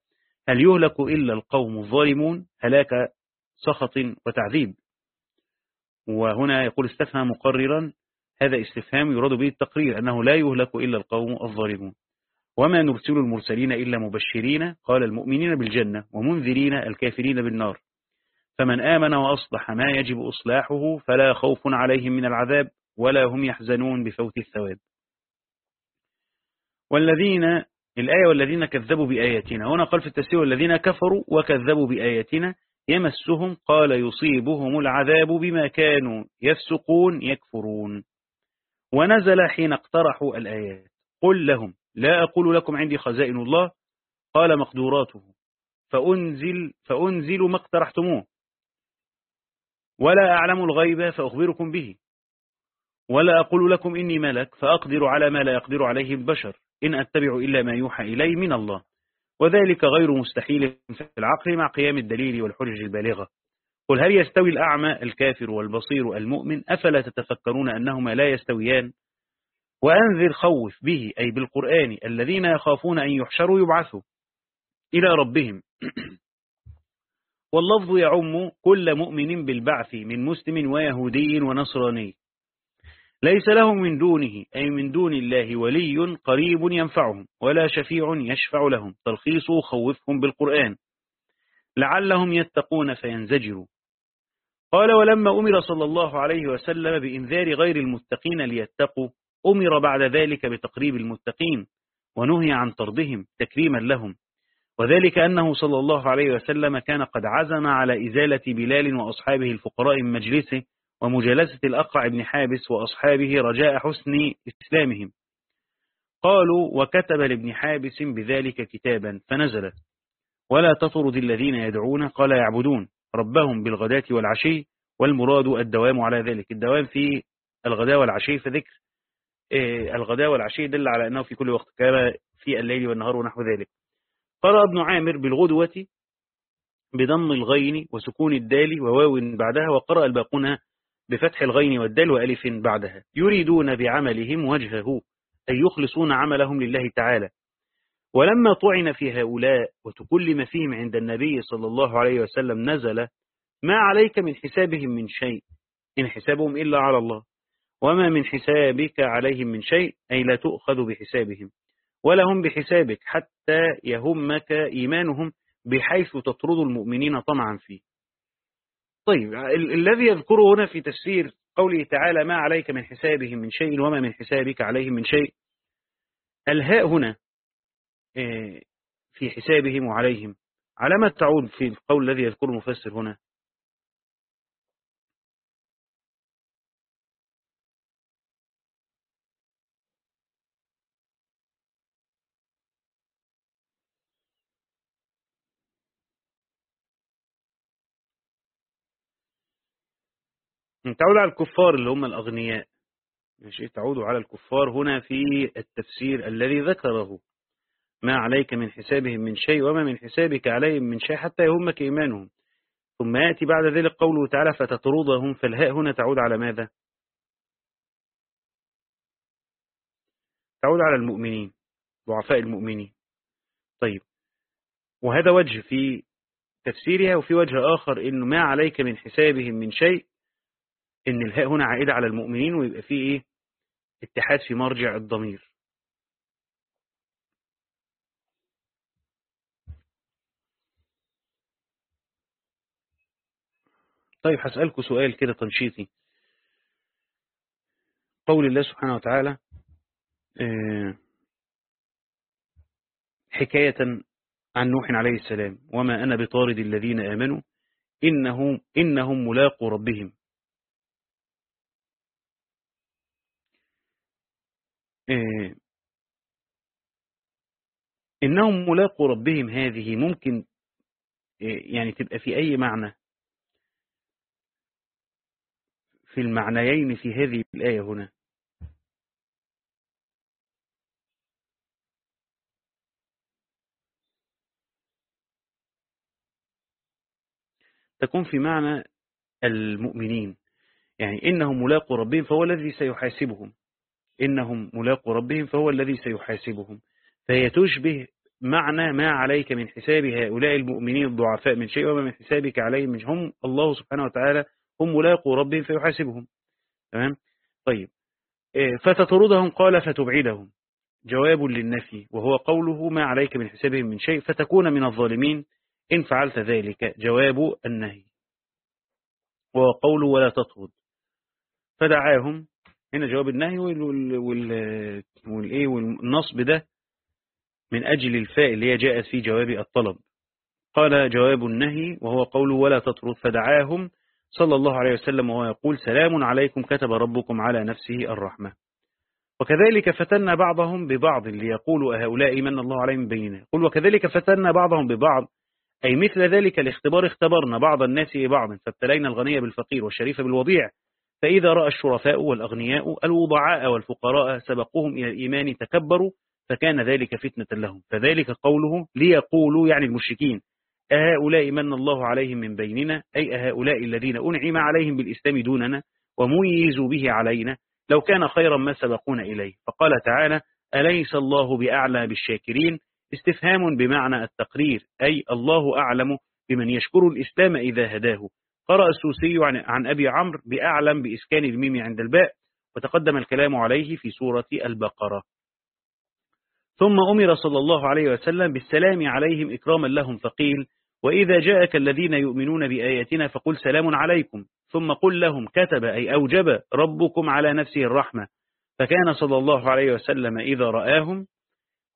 هل يهلك إلا القوم الظالمون؟ هلاك سخط وتعذيب. وهنا يقول استفهم مقررا هذا استفهام يراد به التقرير أنه لا يهلك إلا القوم الظالمون. وما نرسل المرسلين إلا مبشرين. قال المؤمنين بالجنة ومنذرين الكافرين بالنار. فمن آمن وأصلح ما يجب إصلاحه فلا خوف عليهم من العذاب ولا هم يحزنون بفوت الثواب. والذين الآية والذين كذبوا بآياتنا هنا قال في التفسير والذين كفروا وكذبوا بآياتنا يمسهم قال يصيبهم العذاب بما كانوا يفسقون يكفرون. ونزل حين اقترحوا الآيات قل لهم لا أقول لكم عندي خزائن الله قال مقدوراته فأنزل, فأنزل ما اقترحتموه. ولا أعلم الغيب فأخبركم به. ولا أقول لكم إني ملك فأقدر على ما لا يقدر عليه البشر. إن أتبع إلا ما يوحى إلي من الله. وذلك غير مستحيل في العقل مع قيام الدليل والحجج البالغة. قل هل يستوي الأعمى الكافر والبصير المؤمن؟ أفلا تتفكرون أنهما لا يستويان؟ وأنذر خوف به أي بالقرآن الذين يخافون أن يحشروا يبعثوا إلى ربهم. واللفظ يعم كل مؤمن بالبعث من مسلم ويهودي ونصراني. ليس له من دونه أي من دون الله ولي قريب ينفعهم ولا شفيع يشفع لهم. تلخيص خوفهم بالقرآن. لعلهم يتقون فينزجروا. قال ولما أمر صلى الله عليه وسلم بإنذار غير المتقين ليتقوا أمر بعد ذلك بتقريب المتقين ونهي عن طردهم تكريما لهم. وذلك أنه صلى الله عليه وسلم كان قد عزم على إزالة بلال وأصحابه الفقراء من مجلسه ومجالسة الأقع بن حابس وأصحابه رجاء حسن إسلامهم. قالوا وكتب لابن حابس بذلك كتابا فنزل ولا تطرد الذين يدعون قال يعبدون. ربهم بالغداة والعشي والمراد الدوام على ذلك. الدوام في الغداء والعشي فذكر إيه، الغداء والعشي دل على أنه في كل وقت كما في الليل والنهار ونحو ذلك. قرأ ابن عامر بالغدوة بضم الغين وسكون الدال وواو بعدها وقرأ الباقون بفتح الغين والدال وألف بعدها. يريدون بعملهم وجهه أي يخلصون عملهم لله تعالى. ولما طعن في هؤلاء وتكلم فيهم عند النبي صلى الله عليه وسلم نزل ما عليك من حسابهم من شيء؟ إن حسابهم إلا على الله. وما من حسابك عليهم من شيء أي لا تؤخذ بحسابهم. ولا هم بحسابك حتى يهمك إيمانهم بحيث تطرد المؤمنين طمعا فيه. طيب الذي يذكره هنا في تفسير قوله تعالى ما عليك من حسابهم من شيء وما من حسابك عليهم من شيء. الهاء هنا آه، في حسابهم وعليهم. على ما تعود في القول الذي يذكره المفسر هنا تعود على الكفار اللي هم الأغنياء. ماشي تعود على الكفار. هنا في التفسير الذي ذكره ما عليك من حسابهم من شيء وما من حسابك عليهم من شيء حتى يهمك إيمانهم. ثم يأتي بعد ذلك قوله تعالى فتطردهم فالهاء هنا تعود على ماذا؟ تعود على المؤمنين ضعفاء المؤمنين. طيب وهذا وجه في تفسيرها وفي وجه آخر إنه ما عليك من حسابهم من شيء إن الهاء هنا عائدة على المؤمنين ويبقى فيه إيه؟ اتحاد في مرجع الضمير. طيب هسألكم سؤال كده تنشيطي. قول الله سبحانه وتعالى آه، حكاية عن نوح عليه السلام وما أنا بطارد الذين آمنوا إنهم, إنهم ملاقوا ربهم. إيه، إنهم ملاقوا ربهم هذه ممكن إيه، يعني تبقى في أي معنى؟ في المعنيين في هذه الآية هنا. تكون في معنى المؤمنين. يعني إنهم ملاقوا ربهم فهو الذي سيحاسبهم. إنهم ملاقوا ربهم فهو الذي سيحاسبهم. فهي تشبه معنى ما عليك من حساب هؤلاء المؤمنين الضعفاء من شيء وما من حسابك عليهم. من هم الله سبحانه وتعالى هم ملاقوا ربهم فيحاسبهم. تمام؟ طيب. إيه، فتطردهم قال فتبعدهم. جواب للنفي وهو قوله ما عليك من حسابهم من شيء فتكون من الظالمين. إن فعلت ذلك جواب النهي. وهو قوله ولا تطرد. فدعاهم هنا جواب النهي والإيه والنصب ده من أجل الفاء اللي هي جاءت في جواب الطلب. قال جواب النهي وهو قوله ولا تطرد فدعاهم صلى الله عليه وسلم وهو يقول سلام عليكم كتب ربكم على نفسه الرحمة. وكذلك فتنا بعضهم ببعض ليقولوا هؤلاء من الله عليهم بيننا. قل وكذلك فتنا بعضهم ببعض أي مثل ذلك الاختبار اختبرنا بعض الناس بعض فابتلينا الغني بالفقير والشريف بالوضيع. فإذا رأى الشرفاء والأغنياء الوضعاء والفقراء سبقوهم إلى الإيمان تكبروا فكان ذلك فتنة لهم. فذلك قوله ليقولوا يعني المشركين أهؤلاء من الله عليهم من بيننا؟ أي أهؤلاء الذين أنعم عليهم بالإسلام دوننا وميزوا به علينا؟ لو كان خيرا ما سبقونا إليه. فقال تعالى أليس الله بأعلى بالشاكرين؟ استفهام بمعنى التقرير أي الله أعلم بمن يشكر الإسلام إذا هداه. قرأ السوسي عن أبي عمرو بأعلم بإسكان الميم عند الباء وتقدم الكلام عليه في سورة البقرة. ثم أمر صلى الله عليه وسلم بالسلام عليهم إكراما لهم فقيل وإذا جاءك الذين يؤمنون بآياتنا فقل سلام عليكم ثم قل لهم كتب أي أوجب ربكم على نفسه الرحمة. فكان صلى الله عليه وسلم إذا رآهم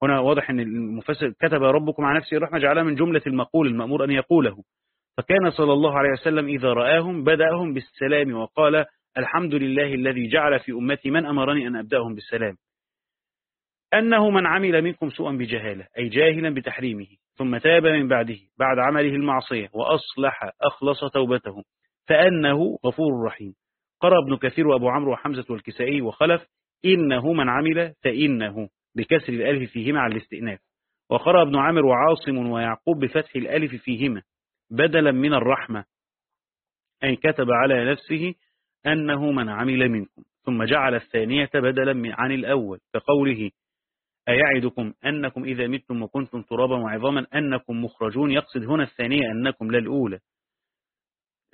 هنا واضح أن المفسر كتب ربكم على نفسه الرحمة جعلها من جملة المقول المأمور أن يقوله. فكان صلى الله عليه وسلم إذا رآهم بدأهم بالسلام وقال الحمد لله الذي جعل في أمتي من أمرني أن أبدأهم بالسلام. أنه من عمل منكم سوءا بجهالة أي جاهلا بتحريمه ثم تاب من بعده بعد عمله المعصية وأصلح أخلص توبته فأنه غفور رحيم. قرأ ابن كثير وأبو عمرو وحمزة والكسائي وخلف إنه من عمل فإنه بكسر الألف فيهما على الاستئناف. وقرأ ابن عامر وعاصم ويعقوب بفتح الألف فيهما. بدلا من الرحمة أي كتب على نفسه أنه من عمل منكم. ثم جعل الثانية بدلا عن الأول كقوله أيعدكم أنكم إذا متم وكنتم ترابا وعظاما أنكم مخرجون؟ يقصد هنا الثانية أنكم لا الأولى.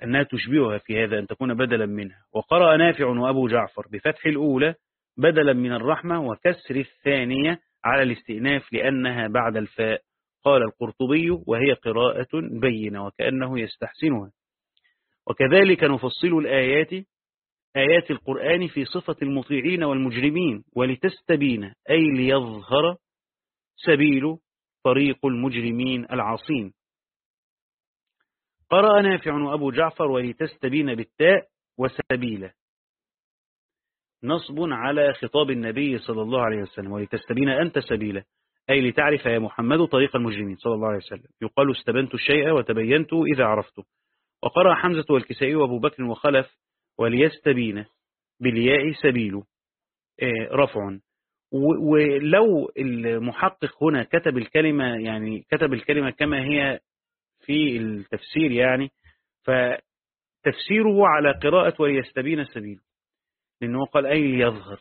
أنها تشبهها في هذا أن تكون بدلا منها. وقرأ نافع وأبو جعفر بفتح الأولى بدلا من الرحمة وكسر الثانية على الاستئناف لأنها بعد الفاء. قال القرطبي وهي قراءة بينة وكأنه يستحسنها. وكذلك نفصل الآيات آيات القرآن في صفة المطيعين والمجرمين ولتستبين أي ليظهر سبيل طريق المجرمين العاصين. قرأ نافع وأبو جعفر ولتستبين بالتاء وسبيله. نصب على خطاب النبي صلى الله عليه وسلم ولتستبين أنت سبيله. أي لتعرف يا محمد طريق المجرمين صلى الله عليه وسلم. يقال استبنت الشيء وتبينت إذا عرفته. وقرأ حمزة والكسائي وأبو بكر وخلف وليستبين بالياء سبيل. آه، رفع. ولو المحقق هنا كتب الكلمة يعني كتب الكلمة كما هي في التفسير يعني فتفسيره على قراءة وليستبين السبيل لأنه قال أي ليظهر.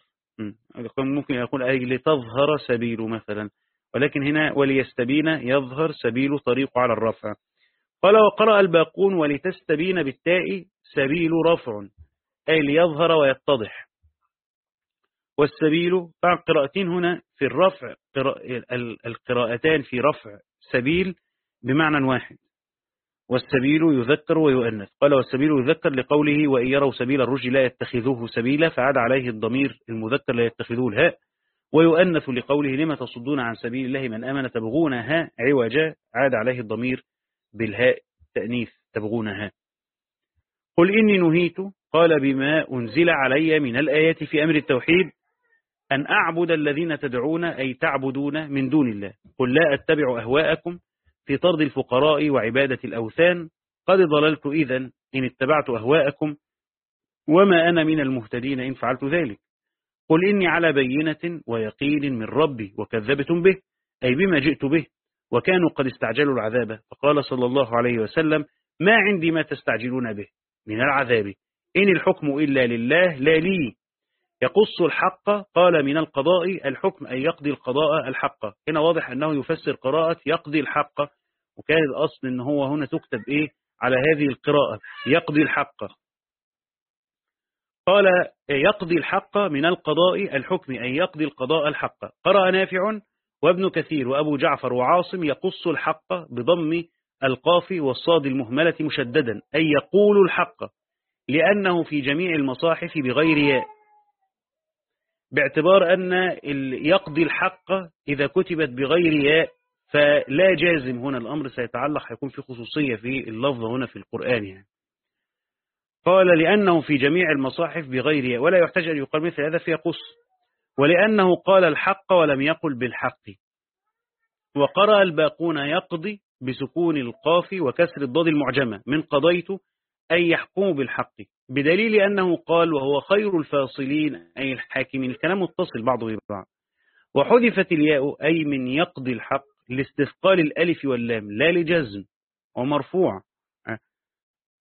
ممكن يقول أي لتظهر سبيل مثلا. ولكن هنا وليستبين يظهر سبيل طريق على الرفع. قال وقرأ الباقون ولتستبين بالتاء سبيل رفع أي ليظهر ويتضح. والسبيل بعد قراءتين هنا في الرفع القراءتان في رفع سبيل بمعنى واحد. والسبيل يذكر ويؤنث. قال والسبيل يذكر لقوله وإن يروا سبيل الرجل لا يتخذوه سبيلا فعاد عليه الضمير المذكر لا يتخذوه الهاء. ويؤنث لقوله لما تصدون عن سبيل الله من أمن تبغونها؟ عوجا عاد عليه الضمير بالهاء تأنيث تبغونها. قل إني نهيت قال بما أنزل علي من الآيات في أمر التوحيد أن أعبد الذين تدعون أي تعبدون من دون الله. قل لا أتبع أهواءكم في طرد الفقراء وعبادة الأوثان. قد ضللت إذا إن اتبعت أهواءكم وما أنا من المهتدين إن فعلت ذلك. قل إني على بينة ويقين من ربي وكذبتم به أي بما جئت به وكانوا قد استعجلوا العذاب فقال صلى الله عليه وسلم ما عندي ما تستعجلون به من العذاب إن الحكم إلا لله لا لي. يقص الحق قال من القضاء الحكم أن يقضي القضاء الحق. هنا واضح أنه يفسر قراءة يقضي الحق وكان الأصل أن هو هنا تكتب إيه؟ على هذه القراءة يقضي الحق. قال يقضي الحق من القضاء الحكم أن يقضي القضاء الحق. قرأ نافع وابن كثير وأبو جعفر وعاصم يقص الحق بضم القاف والصاد المهملة مشددا أي يقول الحق لأنه في جميع المصاحف بغير ياء. باعتبار أن يقضي الحق إذا كتبت بغير ياء فلا جازم هنا الأمر سيتعلق هيكون في خصوصية في اللفظ هنا في القرآن يعني. قال لأنه في جميع المصاحف بغير ياء ولا يحتاج أن يقال مثل هذا فيقص ولأنه قال الحق ولم يقل بالحق. وقرأ الباقون يقضي بسكون القاف وكسر الضاد المعجمة من قضيت أن يحكموا بالحق. بدليل أنه قال وهو خير الفاصلين أي الحاكمين الكلام متصل بعضه ببعض. وحذفت الياء أي من يقضي الحق لاستثقال الألف واللام لا لجزم ومرفوع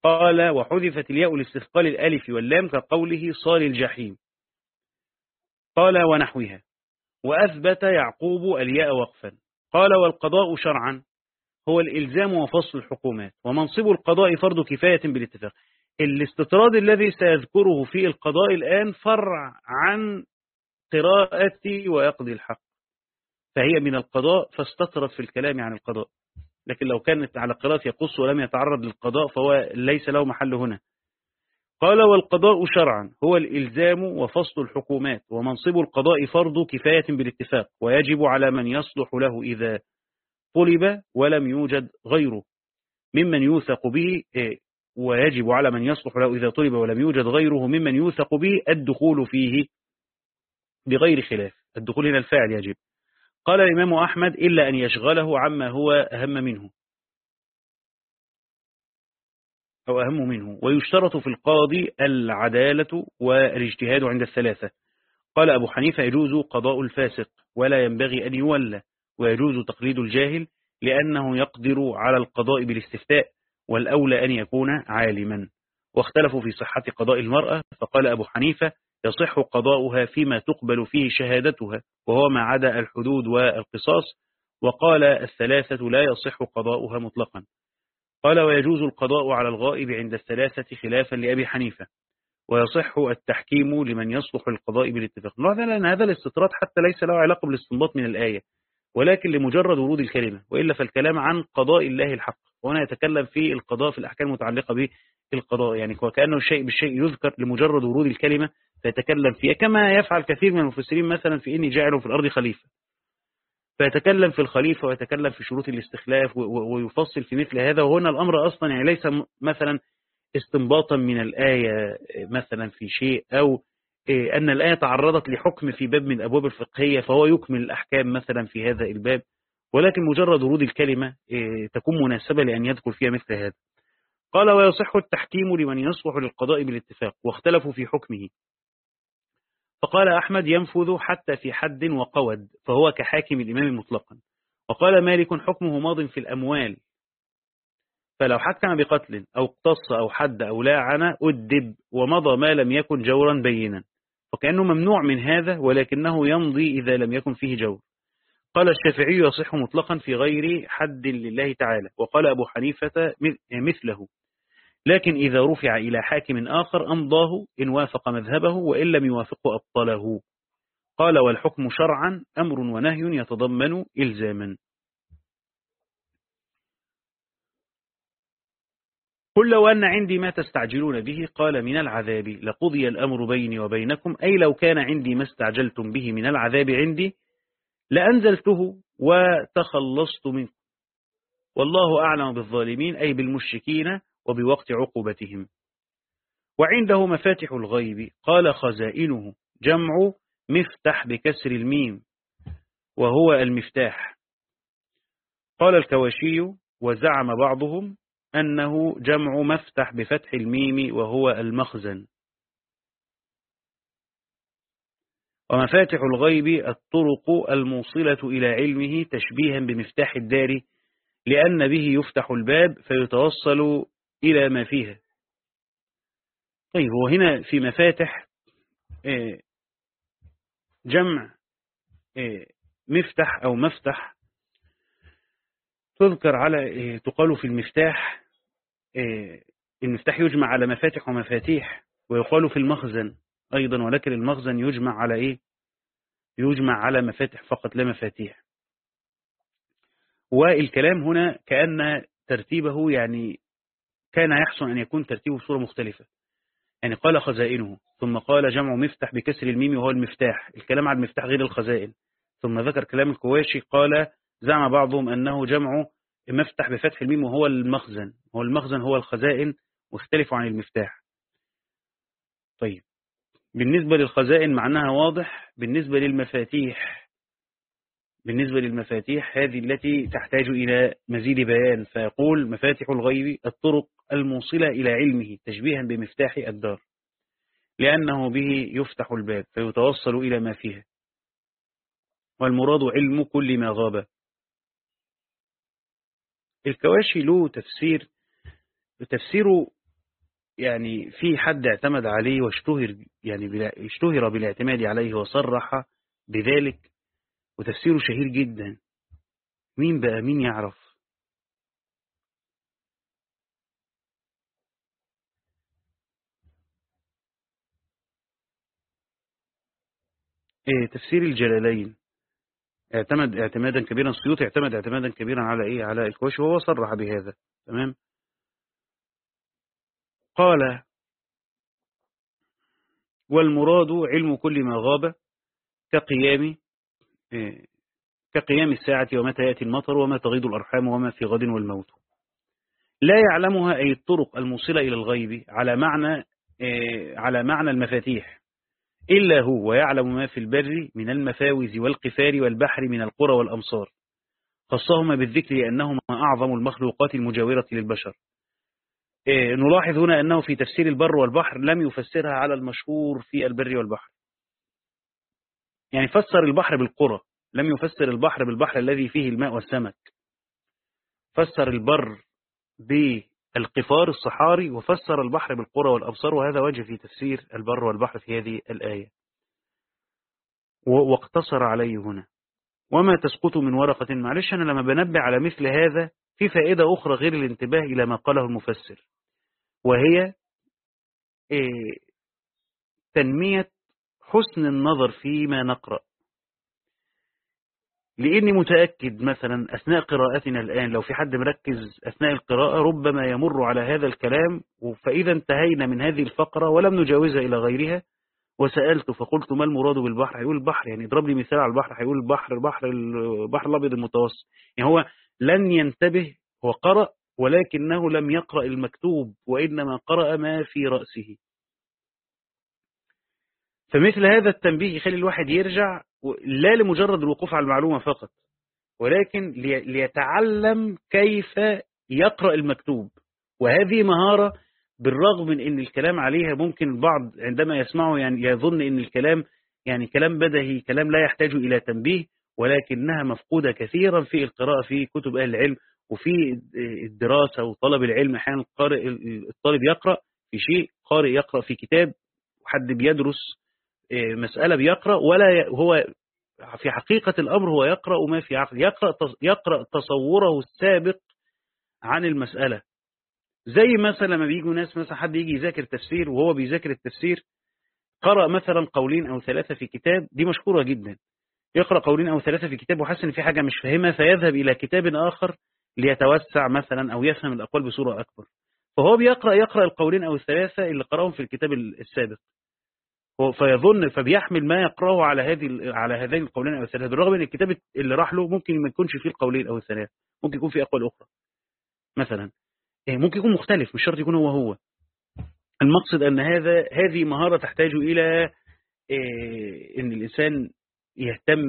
قال وحذفت الياء لاستثقال الألف واللام كقوله صال الجحيم. قال ونحوها. وأثبت يعقوب الياء وقفا. قال والقضاء شرعا. هو الإلزام وفصل الحكومات. ومنصب القضاء فرض كفاية بالاتفاق. الاستطراد الذي سيذكره في القضاء الآن فرع عن قراءة ويقضي الحق. فهي من القضاء فاستطرد في الكلام عن القضاء. لكن لو كانت على قراءة يقص ولم يتعرض للقضاء فهو ليس له محل هنا. قال والقضاء شرعا هو الإلزام وفصل الحكومات ومنصب القضاء فرض كفاية بالاتفاق ويجب على من يصلح له إذا طلب ولم يوجد غيره. ممن يوثق به إيه، ويجب على من يصلح له إذا طلب ولم يوجد غيره ممن يوثق به الدخول فيه بغير خلاف. الدخول هنا الفاعل يجب. قال الإمام أحمد إلا أن يشغله عما هو أهم منه. أو أهم منه. ويشترط في القاضي العدالة والاجتهاد عند الثلاثة. قال أبو حنيفة يجوز قضاء الفاسق ولا ينبغي أن يولى ويجوز تقليد الجاهل لأنه يقدر على القضاء بالاستفتاء والأولى أن يكون عالما. واختلفوا في صحة قضاء المرأة فقال أبو حنيفة يصح قضاؤها فيما تقبل فيه شهادتها وهو ما عدا الحدود والقصاص وقال الثلاثة لا يصح قضاؤها مطلقا. قال ويجوز القضاء على الغائب عند الثلاثة خلافا لأبي حنيفة ويصح التحكيم لمن يصلح للقضاء بالاتفاق. لأن هذا الاستطراد حتى ليس له علاقة بالاستنباط من الآية ولكن لمجرد ورود الكلمة وإلا فالكلام عن قضاء الله الحق. وهنا يتكلم في القضاء في الأحكام المتعلقة بالقضاء يعني وكأنه الشيء بالشيء يذكر لمجرد ورود الكلمة فيتكلم فيها كما يفعل كثير من المفسرين مثلا في إني جاعل في الأرض خليفة. فيتكلم في الخليفة ويتكلم في شروط الاستخلاف ويفصل في مثل هذا وهنا الأمر أصلا يعني ليس مثلا استنباطا من الآية مثلا في شيء أو إيه، أن الآية تعرضت لحكم في باب من الأبواب الفقهية فهو يكمل الأحكام مثلا في هذا الباب. ولكن مجرد ورود الكلمة إيه، تكون مناسبة لأن يذكر فيها مثل هذا. قال ويصح التحكيم لمن يصلح للقضاء بالاتفاق. واختلفوا في حكمه. فقال أحمد ينفذ حتى في حد وقود فهو كحاكم الإمام مطلقا. وقال مالك حكمه ماض في الأموال. فلو حكم بقتل أو اقتص أو حد أو لاعن أدب ومضى ما لم يكن جورا بينا. وكأنه ممنوع من هذا ولكنه يمضي إذا لم يكن فيه جور. قال الشافعي يصح مطلقا في غير حد لله تعالى. وقال أبو حنيفة مثله. لكن إذا رفع إلى حاكم آخر أمضاه إن وافق مذهبه وإن لم يوافقه أبطله. قال والحكم شرعا أمر ونهي يتضمن إلزاما. قل لو أن عندي ما تستعجلون به قال من العذاب. لقضي الأمر بيني وبينكم. أي لو كان عندي ما استعجلتم به من العذاب عندي لأنزلته وتخلصت منه. والله أعلم بالظالمين أي بالمشركين وبوقت عقوبتهم. وعنده مفاتح الغيب قال خزائنه جمع مفتح بكسر الميم وهو المفتاح. قال الكواشي وزعم بعضهم أنه جمع مفتح بفتح الميم وهو المخزن. ومفاتح الغيب الطرق الموصلة إلى علمه تشبيها بمفتاح الدار لأن به يفتح الباب فيتوصل إلى ما فيها. طيب هو هنا في مفاتح جمع مفتح أو مفتح. تذكر على تقال في المفتاح المفتاح يجمع على مفاتح ومفاتيح ويقال في المخزن أيضا ولكن المخزن يجمع على إيه؟ يجمع على مفاتح فقط لا مفاتيح. والكلام هنا كأن ترتيبه يعني كان يحسن أن يكون ترتيبه بصورة مختلفة. يعني قال خزائنه ثم قال جمع مفتح بكسر الميم وهو المفتاح. الكلام عن المفتاح غير الخزائن. ثم ذكر كلام الكواشي قال زعم بعضهم أنه جمع مفتح بفتح الميم وهو المخزن. هو المخزن هو الخزائن واختلفوا عن المفتاح. طيب. بالنسبة للخزائن معناها واضح. بالنسبة للمفاتيح بالنسبة للمفاتيح هذه التي تحتاج إلى مزيد بيان. فيقول مفاتح الغيب الطرق الموصلة إلى علمه تشبيها بمفتاح الدار لأنه به يفتح الباب فيتوصل إلى ما فيها. والمراد علم كل ما غاب. الكواشي له تفسير تفسيره يعني في حد اعتمد عليه واشتهر يعني اشتهر بالاعتماد عليه وصرح بذلك وتفسيره شهير جدا. مين بقى؟ مين يعرف؟ تفسير الجلالين. اعتمد اعتمادا كبيرا السيوطي اعتمد اعتمادا كبيرا على إيه؟ على الكوشي وهو صرح بهذا. تمام؟ قال والمراد علم كل ما غاب كقيام إيه، كقيام الساعة ومتى يأتي المطر وما تغيض الأرحام وما في غد والموت. لا يعلمها أي الطرق الموصلة إلى الغيب على معنى إيه، على معنى المفاتيح. إلا هو ويعلم ما في البر من المفاوز والقفار والبحر من القرى والأمصار. خصهما بالذكر لأنهما أعظم المخلوقات المجاورة للبشر. إيه، نلاحظ هنا أنه في تفسير البر والبحر لم يفسرها على المشهور في البر والبحر. يعني فسر البحر بالقرى لم يفسر البحر بالبحر الذي فيه الماء والسمك. فسر البر بالقفار الصحاري وفسر البحر بالقرى والأبصار وهذا وجه في تفسير البر والبحر في هذه الآية. واقتصر عليه هنا. وما تسقط من ورقة. معلش أنا لما بنبه على مثل هذا في فائدة أخرى غير الانتباه إلى ما قاله المفسر. وهي إيه، تنمية حسن النظر فيما نقرأ. لإني متأكد مثلا أثناء قراءتنا الآن لو في حد مركز أثناء القراءة ربما يمر على هذا الكلام فإذا انتهينا من هذه الفقرة ولم نجاوزها إلى غيرها. وسألت فقلت ما المراد بالبحر؟ هيقول البحر يعني اضرب لي مثال على البحر هيقول البحر البحر البحر الأبيض المتوسط. يعني هو لن ينتبه هو قرأ ولكنه لم يقرأ المكتوب وإنما قرأ ما في رأسه. فمثل هذا التنبيه يخلي الواحد يرجع لا لمجرد الوقوف على المعلومة فقط ولكن ليتعلم كيف يقرأ المكتوب. وهذه مهارة بالرغم من إن الكلام عليها ممكن البعض عندما يسمعه يعني يظن إن الكلام يعني كلام بدهي كلام لا يحتاج إلى تنبيه ولكنها مفقودة كثيرا في القراءة في كتب أهل العلم وفي الدراسة وطلب العلم أحيانا الطالب يقرأ في شيء قارئ يقرأ في كتاب حد بيدرس مسألة بيقرأ ولا هو في حقيقة الأمر هو يقرأ ما في عقل. يقرأ, يقرأ تصوره السابق عن المسألة. زي مثلا لما بيجوا ناس مثلا حد يجي يذاكر تفسير وهو بيذاكر التفسير قرأ مثلا قولين أو ثلاثة في كتاب دي مشهورة جدا. يقرأ قولين أو ثلاثة في كتاب وحس إن في حاجة مش فاهمها فيذهب إلى كتاب آخر ليتوسع مثلا أو يفهم الأقوال بصورة أكبر. فهو بيقرأ يقرأ القولين أو الثلاثة اللي قرأهم في الكتاب السابق. فيظن فبيحمل ما يقرأه على هذه على هذين القولين أو الثلاثة بالرغم إن الكتاب اللي راح له ممكن ما يكونش فيه القولين أو الثلاثة ممكن يكون فيه أقوال أخرى. مثلا إيه، ممكن يكون مختلف مش شرط يكون هو هو. المقصد أن هذا هذه مهارة تحتاج إلى إيه، أن الإنسان يهتم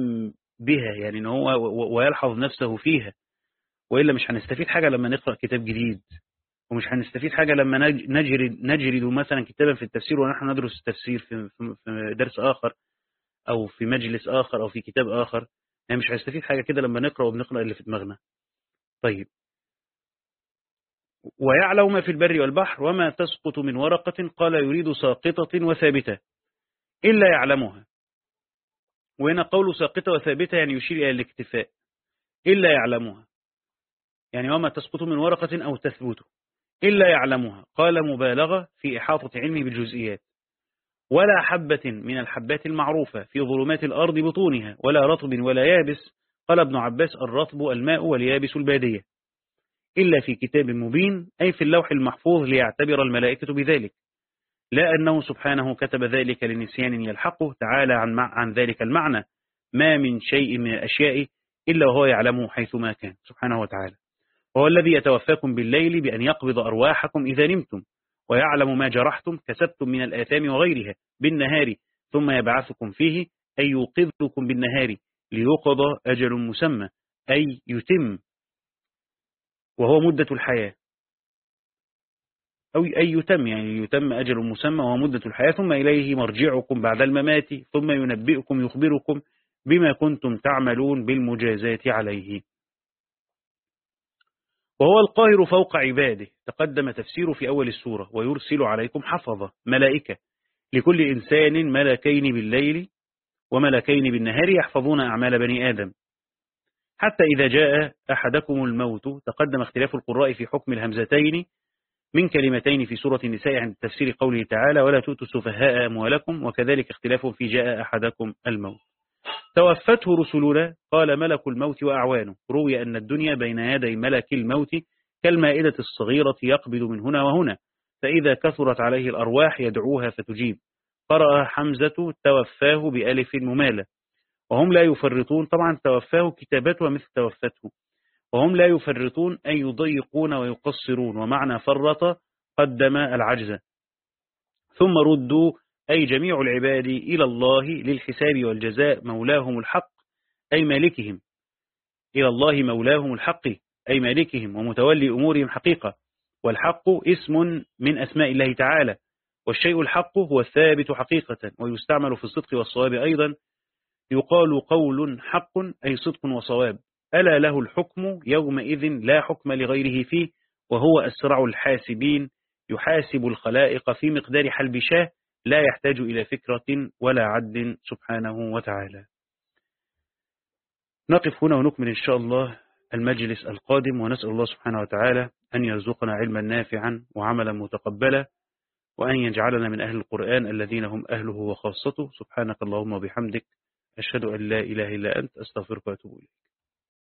بها يعني إن هو ويلحظ نفسه فيها. وإلا مش هنستفيد حاجة لما نقرأ كتاب جديد. ومش هنستفيد حاجة لما نجرد, نجرد مثلا كتابا في التفسير ونحن ندرس التفسير في, في درس آخر أو في مجلس آخر أو في كتاب آخر. يعني مش هنستفيد حاجة كده لما نقرأ وبنقرأ اللي في دماغنا. طيب. ويعلم ما في البر والبحر وما تسقط من ورقة قال يريد ساقطة وثابتة. إلا يعلمها. وهنا قول ساقطة وثابتة يعني يشير إلى الاكتفاء. إلا يعلمها. يعني وما تسقط من ورقة أو تثبت إلا يعلمها. قال مبالغة في إحاطة علمه بالجزئيات. ولا حبة من الحبات المعروفة في ظلمات الأرض بطونها ولا رطب ولا يابس. قال ابن عباس الرطب الماء واليابس البادية. إلا في كتاب مبين أي في اللوح المحفوظ ليعتبر الملائكة بذلك. لا أنه سبحانه كتب ذلك لنسيان يلحقه. تعالى عن, عن ذلك المعنى ما من شيء من الأشياء إلا وهو يعلمه حيثما كان. سبحانه وتعالى. وهو الذي يتوفاكم بالليل بأن يقبض أرواحكم إذا نمتم ويعلم ما جرحتم كسبتم من الآثام وغيرها بالنهار ثم يبعثكم فيه أي يوقظكم بالنهار ليقضى أجل مسمى أي يتم. وهو مدة الحياة. أو أي يتم يعني يتم أجل مسمى وهو مدة الحياة ثم إليه مرجعكم بعد الممات ثم ينبئكم يخبركم بما كنتم تعملون بالمجازات عليه. وهو القاهر فوق عباده. تقدم تفسير في أول السورة. ويرسل عليكم حفظة ملائكة. لكل إنسان ملكين بالليل وملكين بالنهار يحفظون أعمال بني آدم. حتى إذا جاء أحدكم الموت تقدم اختلاف القراء في حكم الهمزتين من كلمتين في سورة النساء عند تفسير قوله تعالى ولا تؤتوا السفهاء أموالكم. وكذلك اختلاف في جاء أحدكم الموت. توفته رسلنا قال ملك الموت وأعوانه. روي أن الدنيا بين يدي ملك الموت كالمائدة الصغيرة يقبل من هنا وهنا فإذا كثرت عليه الأرواح يدعوها فتجيب. قرأ حمزة توفاه بألف ممالة. وهم لا يفرطون طبعا توفاه كتابتها مثل توفته. وهم لا يفرطون أن يضيقون ويقصرون ومعنى فرط قدم العجز. ثم ردوا أي جميع العباد إلى الله للحساب والجزاء مولاهم الحق أي مالكهم. إلى الله مولاهم الحق أي مالكهم ومتولي أمورهم حقيقة. والحق اسم من أسماء الله تعالى والشيء الحق هو الثابت حقيقة ويستعمل في الصدق والصواب أيضا. يقال قول حق أي صدق وصواب. ألا له الحكم؟ يومئذ لا حكم لغيره فيه وهو أسرع الحاسبين يحاسب الخلائق في مقدار حلب شاه لا يحتاج إلى فكرة ولا عد سبحانه وتعالى. نقف هنا ونكمل إن شاء الله المجلس القادم ونسأل الله سبحانه وتعالى أن يرزقنا علما نافعا وعملا متقبلا وأن يجعلنا من أهل القرآن الذين هم أهله وخاصته. سبحانك اللهم وبحمدك أشهد أن لا إله إلا أنت أستغفرك وأتوب إليك.